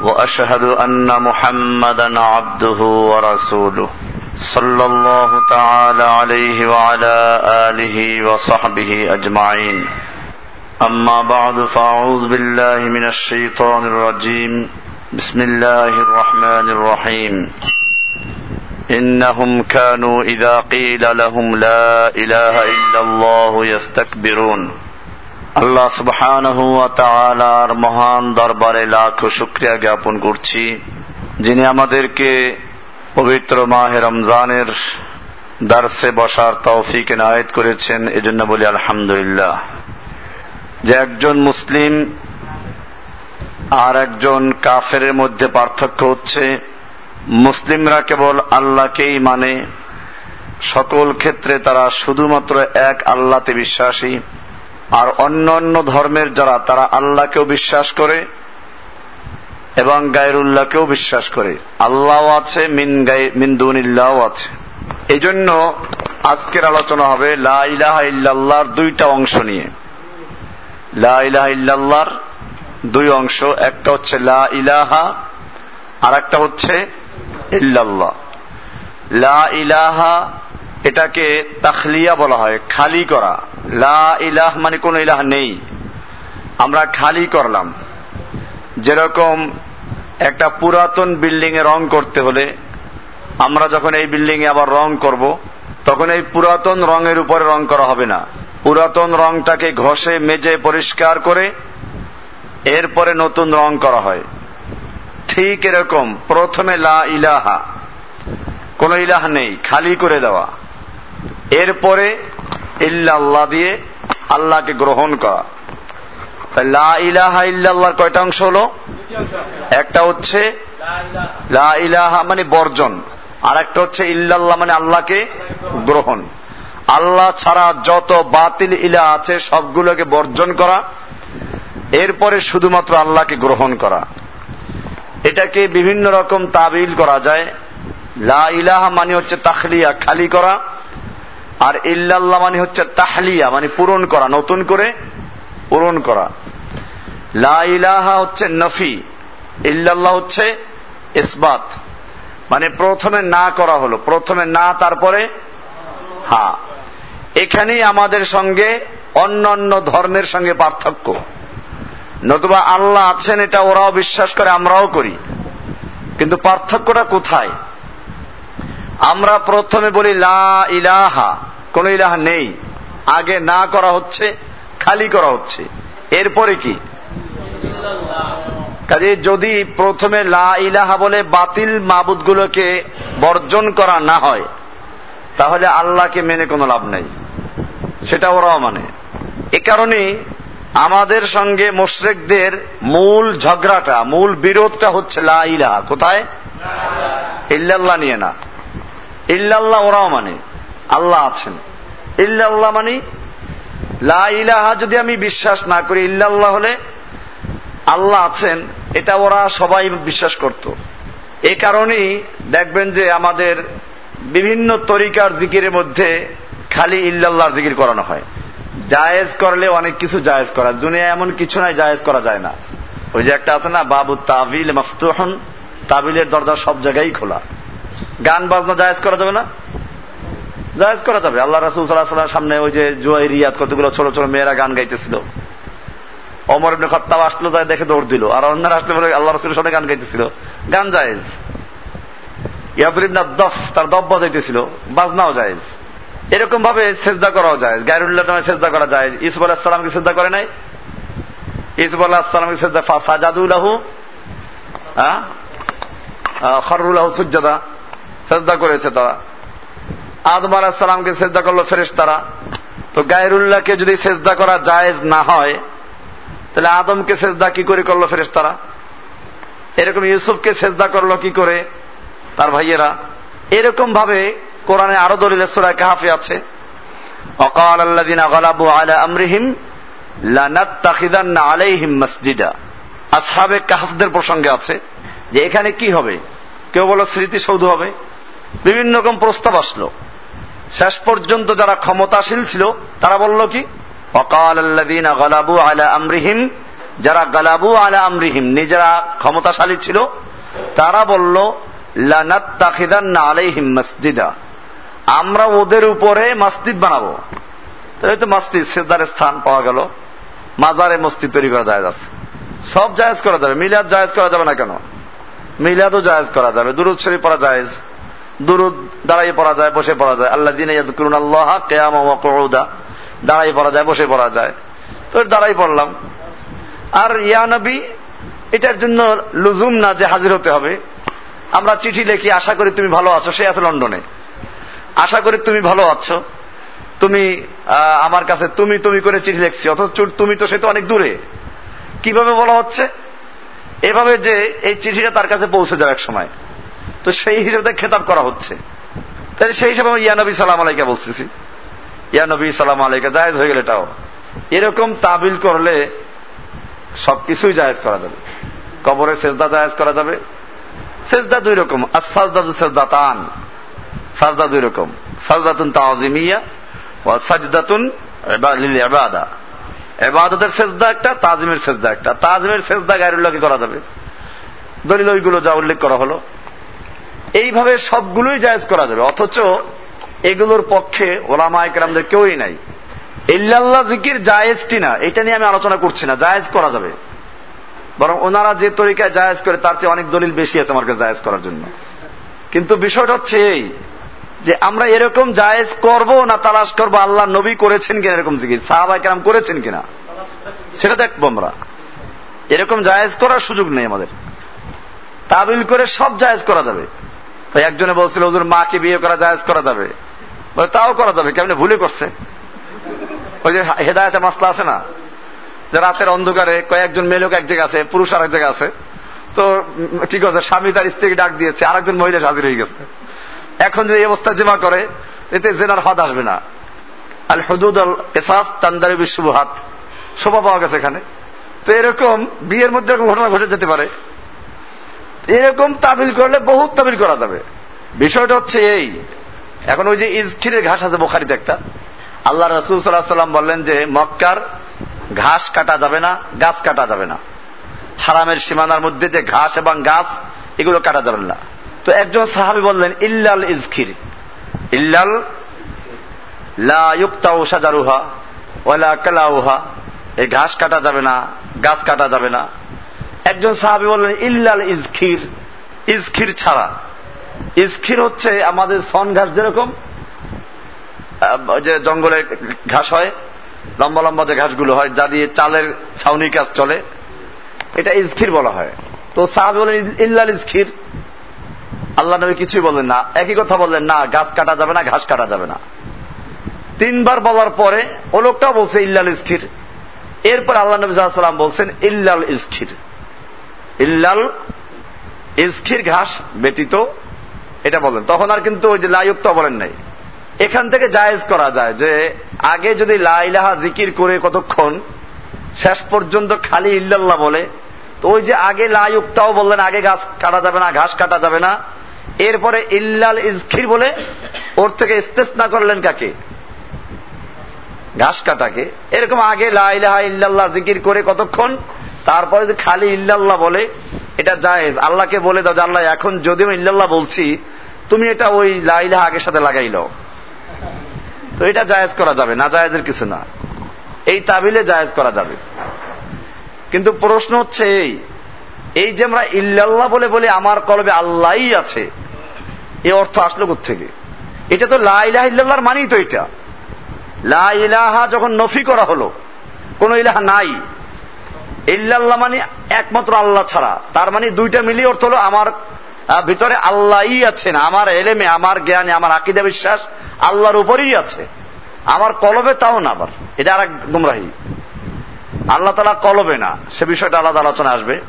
وأشهد أن محمدا عبده ورسوله صلى الله تعالى عليه وعلى آله وصحبه أجمعين. أما بعد فأعوذ بالله من الشيطان الرجيم. بسم الله الرحمن الرحيم. إنهم كانوا إذا قيل لهم لا إله إلا الله يستكبرون. আল্লাহ তাআলার মহান দরবারে লাখ শুক্রিয়া জ্ঞাপন করছি, যিনি আমাদেরকে পবিত্র মাহে রমজানের দার্সে বসার তৌফিক এনায়েত করেছেন, এজন্য বলি আলহামদুলিল্লাহ। যে একজন মুসলিম আর একজন কাফেরের মধ্যে পার্থক্য হচ্ছে, মুসলিমরা কেবল আল্লাহকেই মানে সকল ক্ষেত্রে তারা শুধুমাত্র এক আল্লাতে বিশ্বাসী। আর অন্য অন্য ধর্মের যারা, তারা আল্লাহকেও বিশ্বাস করে এবং গায়রুল্লাহকেও বিশ্বাস করে। আল্লাহ আছে, মিন গাই মিন্দুনিল্লাহ আছে। এই জন্য আজকের আলোচনা হবে লা ইলাহা ইল্লাল্লাহর দুইটা অংশ নিয়ে। লা ইলাহা ইল্লাল্লাহর দুই অংশ, একটা হচ্ছে লা ইলাহা আর একটা হচ্ছে ইল্লাল্লাহ। লা ইলাহা এটাকে তাখলিয়া বলা হয়, খালি করা। লা ইলাহ মানে কোন ইলাহ নেই। আমরা খালি করলাম। যেরকম একটা পুরাতন বিল্ডিং এ রং করতে হলে আমরা যখন এই বিল্ডিং এ আবার রং করব, তখন এই পুরাতন রঙের উপরে রং করা হবে না। পুরাতন রংটাকে ঘষে, মেজে, পরিষ্কার করে এরপরে নতুন রং করা হয়। ঠিক এরকম। প্রথমে লা ইলাহা। কোন ইলাহ নেই। খালি করে দেওয়া। এরপরে ইল্লাল্লাহ দিয়ে আল্লাহকে গ্রহণ করা। লা ইলাহা ইল্লাল্লাহর কয়টা অংশ হলো? একটা হচ্ছে লা ইলাহা মানে বর্জন আর একটা হচ্ছে ইল্লাল্লাহ মানে আল্লাহকে গ্রহণ। আল্লাহ ছাড়া যত বাতিল ইলা আছে সবগুলোকে বর্জন করা, এরপরে শুধুমাত্র আল্লাহকে গ্রহণ করা। এটাকে বিভিন্ন রকম তাবিল করা যায়। লা ইলাহা মানে হচ্ছে তাখলিয়া, খালি করা। আর ইল্লাল্লাহ মানে হচ্ছে তাহলিয়া মানে পূরণ করা, নতুন করে পূরণ করা। লা ইলাহা হচ্ছে নফি, ইল্লাল্লাহ হচ্ছে ইসবাত। মানে প্রথমে না করা হলো, প্রথমে না, তারপরে হ্যাঁ এখানেই আমাদের সঙ্গে অন্য অন্য ধর্মের সঙ্গে পার্থক্য। নতুবা আল্লাহ আছেন, এটা ওরাও বিশ্বাস করে, আমরাও করি। কিন্তু পার্থক্যটা কোথায়? আমরা প্রথমে বলি লা ইলাহা, কোন ইলাহা নেই। আগে না করা হচ্ছে, খালি করা হচ্ছে। এরপরে কি? কাজে যদি প্রথমে লা ইলাহা বলে বাতিল মাবুদগুলোকে বর্জন করা না হয়, তাহলে আল্লাহকে মেনে কোনো লাভ নেই। সেটা ওরাও মানে। এ কারণে আমাদের সঙ্গে মোশরেকদের মূল ঝগড়াটা, মূল বিরোধটা হচ্ছে লা ইলাহা। কোথায়? ইল্লাল্লাহ নিয়ে না। ইল্লাল্লাহ, ওরাও মানে। আল্লাহ আছেন। ইল্লাল্লাহ মানে লা ইলাহা যদি আমি বিশ্বাস না করি, ইল্লাল্লাহ হলে আল্লাহ আছেন, এটা ওরা সবাই বিশ্বাস করত। এ কারণেই দেখবেন যে আমাদের বিভিন্ন তরিকার জিকিরের মধ্যে খালি ইল্লাল্লাহর জিকির করানো হয়। জায়েজ করলে অনেক কিছু জায়েজ করা। দুনিয়া এমন কিছু নাই জায়েজ করা যায় না। ওই যে একটা আছে না বাবু তাবিল মফতুহন, তাবিলের দরজা সব জায়গায় খোলা। গান বাজনা জায়েজ করা যাবে না? জায়েজ করা যাবে। আল্লাহ রাসুল সাল্লাহ সামনে ওই যে জুয়াই রিয়াদ কতগুলো ছোট ছোট মেয়েরা গান গাইতেছিল। অমর ইবনে খত্তাব আসলো, যায় দেখে দৌড় দিল। আর অন্যরা আসলে বলে, আল্লাহ রসুলের সাথে গান গাইতেছিল। গান জায়েজ। ইয়াদুর ইবনা দফ তার দফ বাজাইতেছিল, বাজনাও জায়েজ। এরকম ভাবে সেজদা করাও যায় গায়রুল্লাহ নামে সেজদা করা যায় ইসুফ আলাহ সালামকে সেজদা করে নাই? ইসুফ আল্লাহ সালামকে সেজদা সাজাদুল্লাহু খরুল্লাহ সুজ্জাদা। সেজদা করেছে তারা। আদম আলাহ সালামকে সেজদা করল ফেরেস তারা তো গায়রুল্লাহকে যদি সেজদা করা জায়েজ না হয়, তাহলে আদমকে সেজদা কি করে করল ফেরেস তারা এরকম ইউসুফকে সেজদা করল কি করে? তার ভাইয়েরা, এরকম ভাবে কোরআনে আরও দলিল সুরায় কাহাফে আছে। অকাল আল্লাদিনা গলাবু আলা আমরিহিম আলাইহিম মসজিদা। আসহাবে কাহাফদের প্রসঙ্গে আছে যে এখানে কি হবে? কেউ বলো স্মৃতিসৌধ হবে। বিভিন্ন রকম প্রস্তাব আসলো। শেষ পর্যন্ত যারা ক্ষমতাশীল ছিল, তারা বলল কি? অকাল আলা আমরিহিম, যারা গালাবু আলা আমরিহিম, নিজেরা ক্ষমতাশালী ছিল, তারা বলল আলাইহিম মসজিদা, আমরা ওদের উপরে মসজিদ বানাবো। তাই তো মসজিদ সেদার স্থান পাওয়া গেল, মাজারে মসজিদ তৈরি করা যায় আছে। সব জায়েজ করা যাবে, মিলাদ জায়েজ করা যাবে না কেন? মিলাদও জায়েজ করা যাবে, দুরুদ শরীফ পড়া জায়েজ। দুরুদ দাঁড়াই পড়া যায়, বসে পড়া যায়। আল্লাহ দিনে আল্লাহ কিয়ামা ওয়া দাঁড়াই পড়া যায়, বসে পড়া যায়। তো দাঁড়াই পড়লাম। আর ইয়া নবী, এটার জন্য লুজুম না যে হাজির হতে হবে। আমরা চিঠি লিখি, আশা করি তুমি ভালো আছো, সে আছে লন্ডনে। আশা করি তুমি ভালো আছো। তুমি আমার কাছে তুমি তুমি করে চিঠি লিখছি, অথচ তুমি তো, সে তো অনেক দূরে। কীভাবে বলা হচ্ছে? এভাবে যে এই চিঠিটা তার কাছে পৌঁছে যাবে এক সময়। তো সেই হিসেবে খেতাব করা হচ্ছে। তাই সেই হিসেবে আমি ইয়ানবী সালাম আলাইকা বলতেছি। ইয়ানবী সালাম আলাইকা, জায়েজ হয়ে গেলে এটাও। এরকম তাবিল করলে সবকিছুই জায়েজ করা যাবে। কবরে সেজদা জায়েজ করা যাবে। সেজদা দুই রকম। আর সাজদাদু সেজদাতান। সাজদা দুই রকম। সাজদাতুন তাজিমিয়া ও সাজদাতুন ইবাদা। এবাদতের সেজদা একটা, তাজিমের সেজদা একটা। তাজিমের সেজদা গায়রুল্লাহকে করা যাবে। দলিল ওইগুলো যা উল্লেখ করা হলো। এইভাবে সবগুলোই জায়েজ করা যাবে। অথচ এগুলোর পক্ষে ওলামা একরামদের কেউই নাই। ইল্লাল্লাহ জিকির জায়েজ কিনা এটা নিয়ে আমি আলোচনা করছি না, জায়েজ করা যাবে। বরং ওনারা যে তরিকায় জায়েজ করে, তার চেয়ে অনেক দলিল বেশি আছে আমার জায়েজ করার জন্য। কিন্তু বিষয়টা হচ্ছে এই, যে আমরা এরকম জায়েজ করব না তালাশ করব, আল্লাহ নবী করেছেন কিনা এরকম জিকির সাহাবাই কেরাম করেছেন কিনা, সেটা দেখব আমরা এরকম জায়েজ করার সুযোগ নেই আমাদের। তাবিল করে সব জায়েজ করা যাবে। তাই একজনে বলছিল ওজুর মাকে বিয়ে করা জায়েজ করা যাবে? বলে, তাও করা যাবে, কেমন ভুলে করছে? ওই যে হেদায়তে মাসলা আছে না? যে রাতের অন্ধকারে কয়েকজন মেয়ে লোক এক জায়গায় আছে, পুরুষ আর এক জায়গায় আছে। তো ঠিক আছে, স্বামী তার স্ত্রীকে ডাক দিয়েছে, আরেকজন মহিলা হাজির হয়ে গেছে। এখন যদি এই অবস্থা জিমা করে, এতে জেনার হদ আসবে না। আল হদুদ আল এসাস তান্দারি বিশ্বহাত শোভা পাওয়া গেছে এখানে। তো এরকম বিয়ের মধ্যে ঘটনা ঘটে যেতে পারে। এরকম তাবিল করলে বহুত তাবিল করা যাবে। বিষয়টা হচ্ছে এই। এখন ওই যে ইজখিরের ঘাস আছে বোখারিতে একটা। আল্লাহ রসুল সাল্লাহ সাল্লাম বললেন যে, মক্কার ঘাস কাটা যাবে না, গাছ কাটা যাবে না। হারামের সীমানার মধ্যে যে ঘাস এবং গাছ, এগুলো কাটা যাবে না। তো একজন সাহাবি বললেন, ইল্লাল ইজখির। ইল্লাল লা সাজারুহা ওয়ালা কালাউহা। এই ঘাস কাটা যাবে না, গাছ কাটা যাবে না। একজন সাহাবি বললেন, ইল্লাল ইজখির। ইজখির ছাড়া। ইজখির হচ্ছে আমাদের সন ঘাস যেরকম যে জঙ্গলে ঘাস হয়, লম্বা লম্বা যে ঘাসগুলো হয়, যা দিয়ে চালের ছাউনি কাজ চলে, এটা ইজখির বলা হয়। তো সাহাবি বলেন ইল্লাল ইজখির। আল্লাহ নবী কিছুই বললেন না। একই কথা বললেন, না, গাছ কাটা যাবে না, ঘাস কাটা যাবে না। তিনবার বলার পরে ও লোকটাও বলছে, ইল্লাল ইজখির। এরপর আল্লাহ নবী সাল্লাম বলছেন, ইল্লাল ইজখির। ইল্লাল ইজখির ঘাস ব্যতীত, এটা বলেন। তখন আর কিন্তু ওই যে লাইয়ুক্ত বলেন নাই। এখান থেকে জায়েজ করা যায় যে, আগে যদি লাইলাহা জিকির করে কতক্ষণ, শেষ পর্যন্ত খালি ইল্লাল্লাহ বলে, তো ওই যে আগে লাইয়ুক্তাও বললেন, আগে ঘাস কাটা যাবে না, ঘাস কাটা যাবে না, এরপরে ইল্লাল ইজখির বলে, ওর থেকে ইস্তেসনা করলেন কাকে? ঘাস কাটাকে। এরকম আগে লাইলাহা ইল্লাল্লাহ জিকির করে কতক্ষণ তারপরে যদি খালি ইল্লাল্লাহ বলে, এটা জায়েজ। আল্লাহকে বলে দাও আল্লাহ, এখন যদিও ইল্লাল্লাহ বলছি, তুমি এটা ওই লাইলাহা আগের সাথে লাগাইল তো এটা জায়েজ করা যাবে, না জায়েজের কিছু না। এই তাবিলে জায়েজ করা যাবে। কিন্তু প্রশ্ন হচ্ছে এই এই যে আমরা ইল্লাল্লাহ বলে বলে, আমার কলবে আল্লাহই আছে, এ অর্থ আসলো থেকে এটা তো লাইলাহ ইল্লাল্লাহর মানেই তো এটা। লা ইলাহা যখন নফি করা হলো, কোন ইলাহা নাই ইল্লাল্লাহ মানে একমাত্র আল্লাহ ছাড়া। তার মানে দুইটা মিলিয়ে অর্থ হলো আমার ভিতরে আল্লাহই আছেন আমার এলেমে, আমার জ্ঞানে, আমার আকিদা বিশ্বাস আল্লাহর উপরেই আছে। আমার কলবে তাও না আবার। এটা আর এক গুমরাহি। আল্লাহ তালা কলবে না। সে বিষয়টা আলাদা আলোচনা আসবে।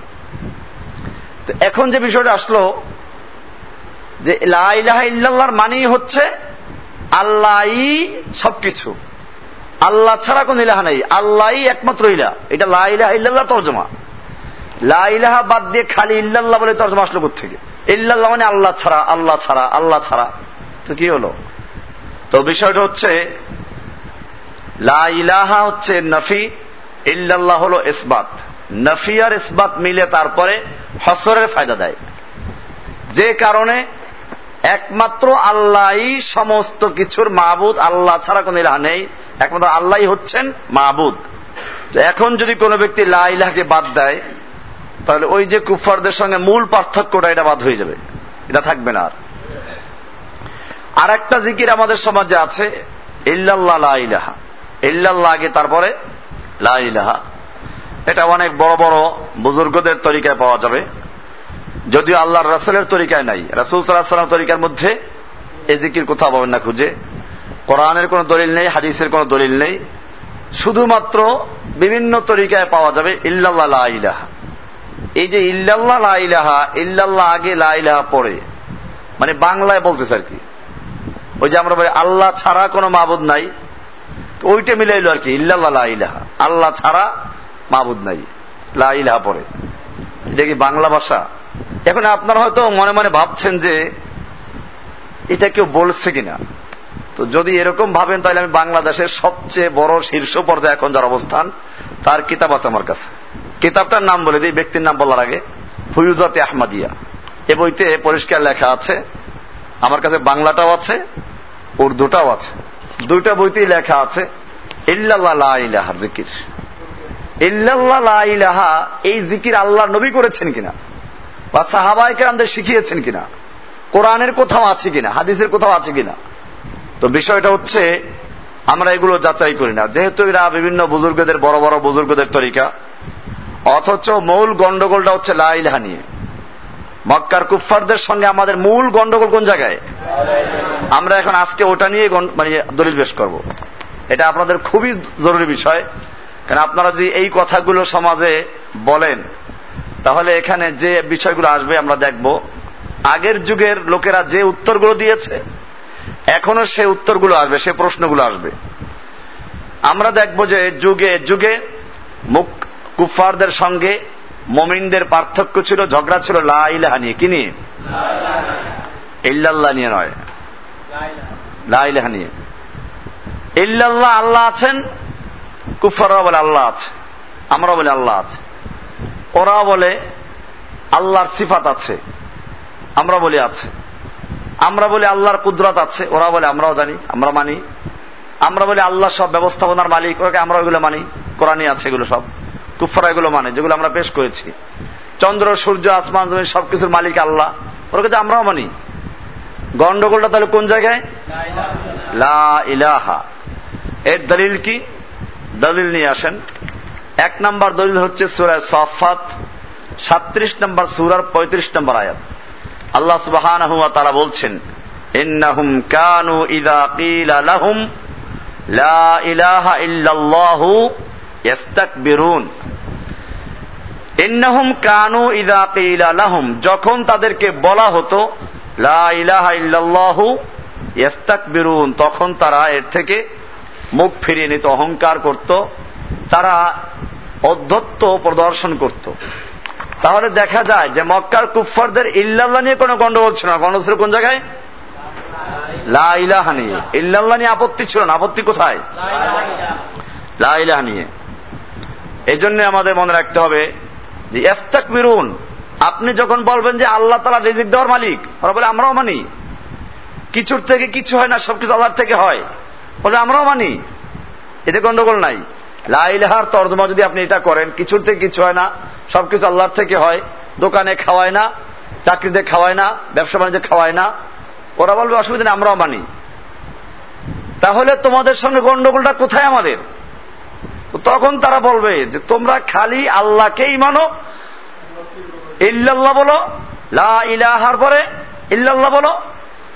তো এখন যে বিষয়টা আসলো, যে লাহ ইলাহা ইল্লাল্লাহর মানেই হচ্ছে আল্লাহই সবকিছু। আল্লাহ ছাড়া কোন ইলাহা নেই। আল্লাহ একমাত্র ইলা এটা লা ইলাহা ইল্লাল্লাহ তর্জমা। লা ইলাহা বাদ দিয়ে খালি ইল্লাল্লাহ বলে তর্জমা আসলো থেকে ইল্লাল্লাহ মানে আল্লাহ ছাড়া আল্লাহ ছাড়া আল্লাহ ছাড়া। তো কি হলো? তো বিষয়টা হচ্ছে, লা ইলাহা হচ্ছে নফি, ইল্লাল্লাহ হলো ইসবাত। নফি আর ইসবাত মিলে তারপরে হসরের ফায়দা দেয়। যে কারণে একমাত্র আল্লাহই সমস্ত কিছুর মাহবুদ আল্লাহ ছাড়া কোন ইলাহা নেই। একমাত্র আল্লাহ হচ্ছেন মাহবুদ এখন যদি কোনো ব্যক্তি লা ইলাহাকে বাদ দেয়, তাহলে ওই যে কুফারদের সঙ্গে মূল পার্থক্যটা এটা বাদ হয়ে যাবে। এটা থাকবে না আর। একটা জিকির আমাদের সমাজে আছে, ইল্লাল্লাহ লা ইলাহা। ইল্লাল্লাহ আগে, তারপরে লা ইলাহা। এটা অনেক বড় বড় বুজুর্গদের তরিকায় পাওয়া যাবে। যদিও আল্লাহর রাসুলের তরিকায় নাই। রাসুল সাল্লাহ তরিকার মধ্যে এ জিকির কোথাও পাবেন না খুঁজে। কোরআনের কোনো দলিল নেই, হাদিসের কোনো দলিল নেই। শুধুমাত্র বিভিন্ন তরিকায় পাওয়া যাবে, ইল্লাল্লাহ ইলাহা। এই যে ইল্লাল্লাহ লা ইলাহা, ইল্লাল্লাহ আগে লা ইলাহা পরে। মানে বাংলায় বলতেছে আর কি। ওই যে আমরা বলি, আল্লাহ ছাড়া কোনো মাবুদ নাই। তো ওইটা মিলাইল আর কি, ইল্লাল্লাহ লা ইলাহা। আল্লাহ ছাড়া মাবুদ নাই, লা ইলাহা পরে। এটা কি বাংলা ভাষা? এখন আপনারা হয়তো মনে মনে ভাবছেন যে এটা কেউ বলছে কিনা। তো যদি এরকম ভাবেন, তাহলে আমি বাংলাদেশের সবচেয়ে বড় শীর্ষ পর্যায়ে এখন যার অবস্থান, তার কিতাব আছে আমার কাছে। কিতাবটার নাম বলে দিই, ব্যক্তির নাম বলার আগে, ফুয়ুজাতে আহমাদিয়া। এ বইতে পরিষ্কার লেখা আছে, আমার কাছে বাংলাটাও আছে, উর্দুটাও আছে। দুইটা বইতেই লেখা আছে ইলাহার জিকির ইলাহা এই জিকির আল্লাহ নবী করেছেন কিনা? বা সাহাবাইকে আমাদের শিখিয়েছেন কিনা? কোরআনের কোথাও আছে কিনা? হাদিসের কোথাও আছে কিনা? তো বিষয়টা হচ্ছে, আমরা এগুলো যাচাই করি না। যেহেতু এরা বিভিন্ন বুজুর্গদের, বড় বড় বুজুর্গদের তরিকা, অথচ মূল গন্ডগোলটা হচ্ছে লাইলাহা নিয়ে। মক্কার কুফফারদের সঙ্গে আমাদের মূল গন্ডগোল কোন জায়গায়? আমরা এখন আজকে ওটা নিয়ে মানে দলিল পেশ করব। এটা আপনাদের খুবই জরুরি বিষয়। কারণ আপনারা যদি এই কথাগুলো সমাজে বলেন, তাহলে এখানে যে বিষয়গুলো আসবে আমরা দেখব। আগের যুগের লোকেরা যে উত্তরগুলো দিয়েছে এখনও সে উত্তরগুলো আসবে, সে প্রশ্নগুলো আসবে। আমরা দেখব যে যুগে যুগে মুখ কুফারদের সঙ্গে মমিনদের পার্থক্য ছিল, ঝগড়া ছিল, লা ইলাহা নিয়ে। কি নিয়ে? ইল্লাল্লাহ নিয়ে নয়। লা ইলাহা নিয়ে। ইল্লাল্লাহ আল্লাহ আছেন কুফাররা বলে আল্লাহ আছে আমরা বলে আল্লাহ আছে। ওরা বলে আল্লাহর সিফাত আছে আমরা বলি আছে। আমরা বলি আল্লাহর কুদরত আছে, ওরা বলে আমরাও জানি, আমরা মানি। আমরা বলি আল্লাহ সব ব্যবস্থাপনার মালিক, ওকে আমরা ওইগুলো মানি, কোরআনই আছে এগুলো সব। কুফরা এগুলো মানে যেগুলো আমরা পেশ করেছি। চন্দ্র, সূর্য, আসমান, জমিন, সবকিছুর মালিক আল্লাহ। ওরা কাছে আমরাও মানি। গন্ডগোলটা তাহলে কোন জায়গায়? লা ইলাহা। এর দলিল কি? দলিল নিয়ে আসেন। এক নম্বর দলিল হচ্ছে সুরায় সফাত সাত্রিশ নম্বর সুরার পঁয়ত্রিশ নম্বর আয়াত। আল্লাহ সুবাহান তারা বলছেন, ইন্নাহুম কানু ইদা কিলা লাহুম, লা ইলাহা ইল্লাল্লাহু ইস্তাকবিরুন ইন্নাহুম কানু ইদা কিলা লাহুম, যখন তাদেরকে বলা হতো, লা ইলাহা ইল্লাল্লাহু ইস্তাকবিরুন তখন তারা এর থেকে মুখ ফিরিয়ে নিত, অহংকার করত, তারা অধ্যত্ত প্রদর্শন করত। তাহলে দেখা যায় যে মক্কার কুফফারদের ইল্লাল্লাহ নিয়ে কোনো গন্ডগোল ছিল না। গন্ডগোল ছিল কোন জায়গায়? লা ইলাহা নিয়ে। ইল্লাল্লাহ নিয়ে আপত্তি ছিল না। আপত্তি কোথায়? লা ইলাহা নিয়ে। এই জন্য আমাদের মনে রাখতে হবে যে এস্তাক মিরুন আপনি যখন বলবেন যে আল্লাহ তালা রিজিক দেওয়ার মালিক, ওরা বলে, আমরাও মানি। কিছুর থেকে কিছু হয় না, সবকিছু আল্লাহর থেকে হয়। বলে, আমরাও মানি। এতে গন্ডগোল নাই। লাইলাহার তর্জমা যদি আপনি এটা করেন, কিছুর থেকে কিছু হয় না। সবকিছু আল্লাহর থেকে হয়। দোকানে খাওয়ায় না, চাকরিতে খাওয়ায় না, ব্যবসা বাণিজ্যে খাওয়ায় না। ওরা বলবে, অসুবিধা নেই, আমরাও মানি। তাহলে তোমাদের সঙ্গে গন্ডগোলটা কোথায় আমাদের? তখন তারা বলবে যে, তোমরা খালি আল্লাহকেই মানো। ইল্লাল্লাহ বলো, লা ইলাহার পরে ইল্লাল্লাহ বলো,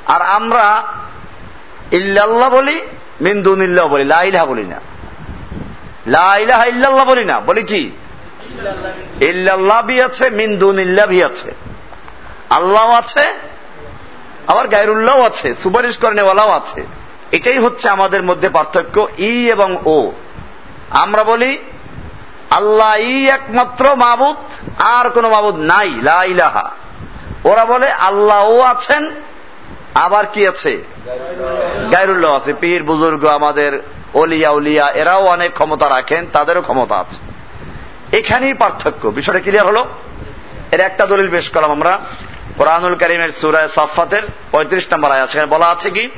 আর আমরা ইল্লাল্লাহ বলি মিন্দুনিল্লাহ বলি, লা ইলাহা বলি না। লা ইলাহা ইল্লাল্লাহ বলি না, বলি কি? ইল্লাল্লাহ বি আছে মিন্দুন ইল্লা বি আছে। আল্লাহ আছে, আবার গায়রুল্লাহ আছে, সুপারিশ করেনেওয়ালাও আছে। এটাই হচ্ছে আমাদের মধ্যে পার্থক্য, ই এবং ও। আমরা বলি, আল্লাহ ই একমাত্র মাবুদ, আর কোন মাবুদ নাই, লা ইলাহা। ওরা বলে, আল্লাহ ও আছেন, আবার কি আছে? গায়রুল্লাহ আছে। পীর, বুজুর্গ, আমাদের অলিয়া উলিয়া, এরাও অনেক ক্ষমতা রাখেন, তাদেরও ক্ষমতা আছে। এখানেই পার্থক্য। বিষয়টা ক্লিয়ার হলো? এর একটা দলিল পেশ করলাম আমরা। কোরআনুল করিমের সুরায় সাফাতের পঁয়ত্রিশ নম্বর আয়াত। সেখানে বলা আছে কি?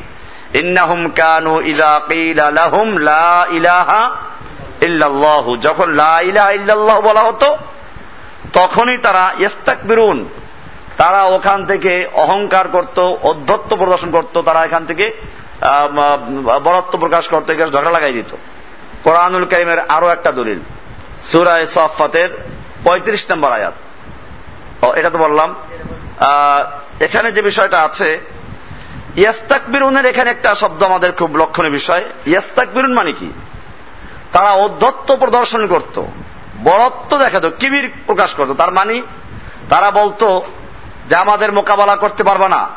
ইন্নাহুম কানু ইদা কিলা লাহুম লা ইলাহা ইল্লাল্লাহু। যখন লা ইলাহা ইল্লাল্লাহ বলা হতো, তখনই তারা ইস্তাকবিরুন। তারা ওখান থেকে অহংকার করত অধ্যত্ব প্রদর্শন করত, তারা এখান থেকে বরত্ব প্রকাশ করত ঝগড়া লাগাই দিত। কোরআনুল করিমের আরও একটা দলিল। সুরায় সফাতের পঁয়ত্রিশ নম্বর আয়াত। ও, এটা তো বললাম। এখানে যে বিষয়টা আছে, ইয়াস্তাকবিরুনের এখানে একটা শব্দ আমাদের খুব লক্ষণীয় বিষয়। ইয়াস্তাকবিরুন মানে কি? তারা অধ্যত্ব প্রদর্শন করত বড়ত্ব দেখাতো, কিবির প্রকাশ করত। তার মানে তারা বলতো যে আমাদের মোকাবেলা করতে পারবে না।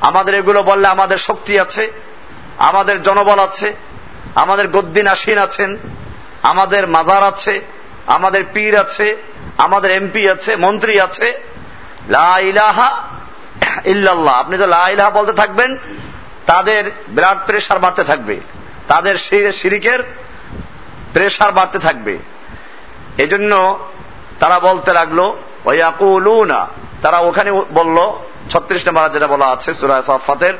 আমাদের এগুলো বললে আমাদের শক্তি আছে, আমাদের জনবল আছে, আমাদের গদ্দিন আসীন আছেন। আমাদের মাজার আছে, আমাদের পীর আছে, আমাদের এমপি আছে, মন্ত্রী আছে। লা ইলাহা ইল্লাল্লাহ। আপনি তো লা ইলাহা বলতে থাকবেন, তাদের ব্লাড প্রেশার বাড়তে থাকবে। তাদের শিরিকের প্রেশার বাড়তে থাকবে। এজন্য তারা বলতে লাগল ওয়াকুলুনা তারা ওখানে বলল, ছত্রিশ নম্বর যেটা বলা আছে সুরায় সফাতের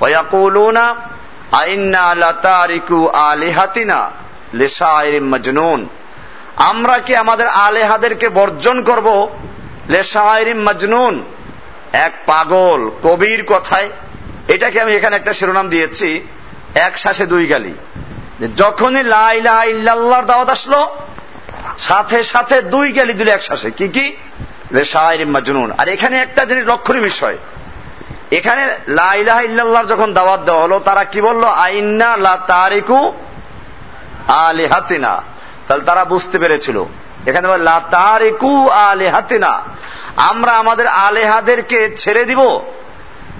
ওয়াকুলুনা আইন্না লাতারিকু আলিহাতিনা? মাজনুন। আমরা কি আমাদের আলেহাদেরকে বর্জন করব? লেশাইরিম মাজনুন। এক পাগল, কবির কথায়। এটাকে আমি এখানে একটা শিরোনাম দিয়েছি। এক শ্বাসে দুই গালি। যখনই লাইলা ইল্লাল্লাহর দাওয়াত আসলো, সাথে সাথে দুই গালি দিল এক শ্বাসে। কি কি? রেশাইরিম মাজনুন। আর এখানে একটা জিনিস লক্ষণীয় বিষয়। এখানে লাইলাহ ইল্লাল্লাহর যখন দাওয়াত দেওয়া হলো, তারা কি বলল? আইন্না লা তারিকু আলিহাতিনা। তাহলে তারা বুঝতে পেরেছিল। এখানে লা তারিকু আলিহাতিনা। আমরা আমাদের আলেহাদেরকে ছেড়ে দিব,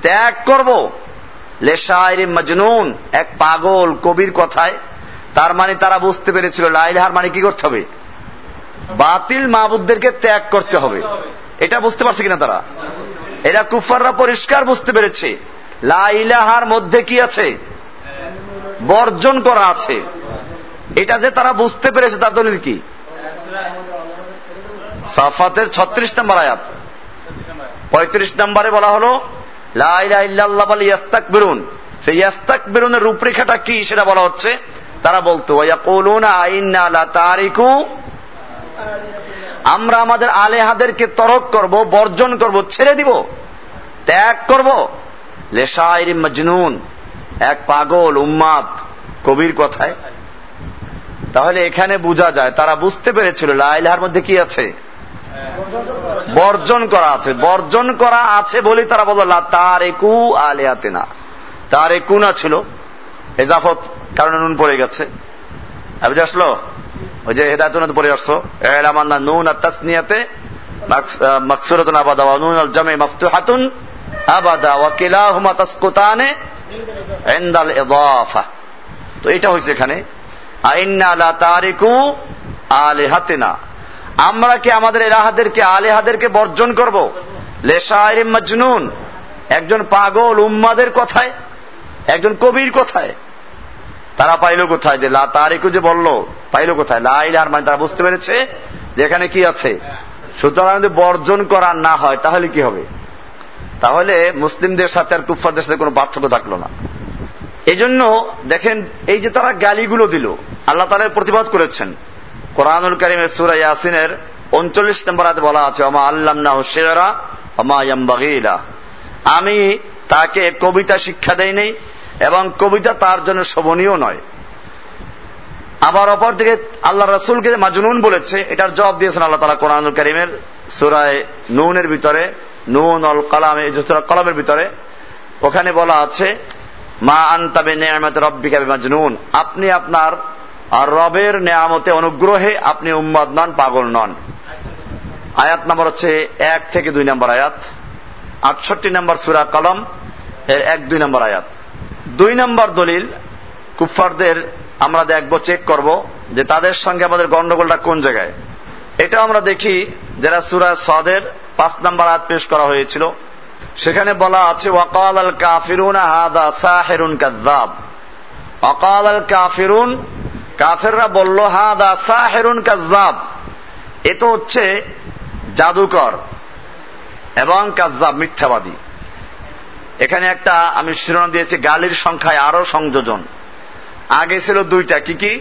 ত্যাগ করব। লেশায়রি মজনুন, এক পাগল কবির কথায়। তার মানে তারা বুঝতে পেরেছিল লাইলাহার মানে কি করতে হবে? বাতিল মাহবুদদেরকে ত্যাগ করতে হবে। এটা বুঝতে পারছে কিনা তারা? এরা কুফাররা পরিষ্কার বুঝতে পেরেছে। লাইলাহার মধ্যে কি আছে? বর্জন করা আছে। এটা যে তারা বুঝতে পেরেছে তার দলিল কি? সাফাতের ছত্রিশ নম্বর আয়াত। পঁয়ত্রিশ নম্বরে বলা হলো ইয়াস্তাক বেরুন সেই ইয়াস্তাক বেরুনের রূপরেখাটা কি সেটা বলা হচ্ছে? তারা বলতো তারিকু। আমরা আমাদের আলেহাদেরকে তরক করব, বর্জন করব, ছেড়ে দিব, ত্যাগ করব। লেশাইরি মজনুন, এক পাগল, উম্মাদ, কবির কথায়। তাহলে এখানে বোঝা যায়, তারা বুঝতে পেরেছিল লাইলাহার মধ্যে কি আছে? বর্জন করা আছে। বর্জন করা আছে বলেই তারা বলল তার একু আলেহাতে না তার একুনা ছিল। হেজাফত কারণে নুন পড়ে গেছে। বুঝে আসলো? ওই যে হেদায়ত পড়ে আসছো। এলামান্না নুন আর তাসনিয়াতে মাকসুরাতুন আবাদা নুন আল জামে মাফতুহাতুন আবাদা ওয়া কিলাহুমা তাসকুতানে ইনদাল ইদাফা। তো এটা হয়েছে এখানে। আমরা কি আমাদের এলাহাদেরকে, আলেহাদেরকে বর্জন করব? মজনুন। একজন পাগল উম্মাদের কথায়, একজন কবির কথায়। তারা পাইল কোথায়? যে লা যে বলল, পাইল কোথায়? লাইলার মানে তারা বুঝতে পেরেছে যে এখানে কি আছে। সুতরাং যদি বর্জন করা না হয়, তাহলে কি হবে? তাহলে মুসলিমদের সাথে আর কুফারদের সাথে কোনো পার্থক্য থাকল না। এই জন্য দেখেন, এই যে তারা গালিগুলো দিল, আল্লাহ তালের প্রতিবাদ করেছেন। কোরআনুল করিমের সুরা ইয়াসিনের উনচল্লিশ নম্বর হাতে বলা আছে অমা আল্লাম না অমা ইয়াম্বাগিলা। আমি তাকে কবিতা শিক্ষা দেই নেই এবং কবিতা তার জন্য শোভনীয় নয়। আবার অপর দিকে আল্লাহ রসুলকে মাজনুন বলেছে, এটার জবাব দিয়েছেন আল্লাহ তালা কোরআনুল করিমের সুরায় নুনের ভিতরে, নুন অল কালামে কলামের ভিতরে। ওখানে বলা আছে মা আন্তাবে নেয়ামত রব্বিকা মাজনুন আপনি আপনার আর রবের নেয়ামতে অনুগ্রহে আপনি উম্মাদ নন, পাগল নন। আয়াত নাম্বার হচ্ছে এক থেকে দুই নম্বর আয়াত। আটষট্টি নম্বর সুরা কলম, এর এক দুই নম্বর আয়াত। দুই নম্বর দলিল কুফারদের আমরা দেখব চেক করব যে তাদের সঙ্গে আমাদের গন্ডগোলটা কোন জায়গায়। এটা আমরা দেখি, যারা সুরা সদের পাঁচ নম্বর আয়াত পেশ করা হয়েছিল। সেখানে বলা আছে, ওয়াকাল আল কাফিরুন হাদা সাহেরুন কাজাব অকাল আল কাফিরুন, কাফেররা বলল, হাদা সাহেরুন কাজাব এ তো হচ্ছে জাদুকর এবং কাজাব মিথ্যাবাদী। এখানে একটা আমি শিরোনাম দিয়েছি, গালির সংখ্যায় আরও সংযোজন। আগে ছিল দুইটা, কি কি?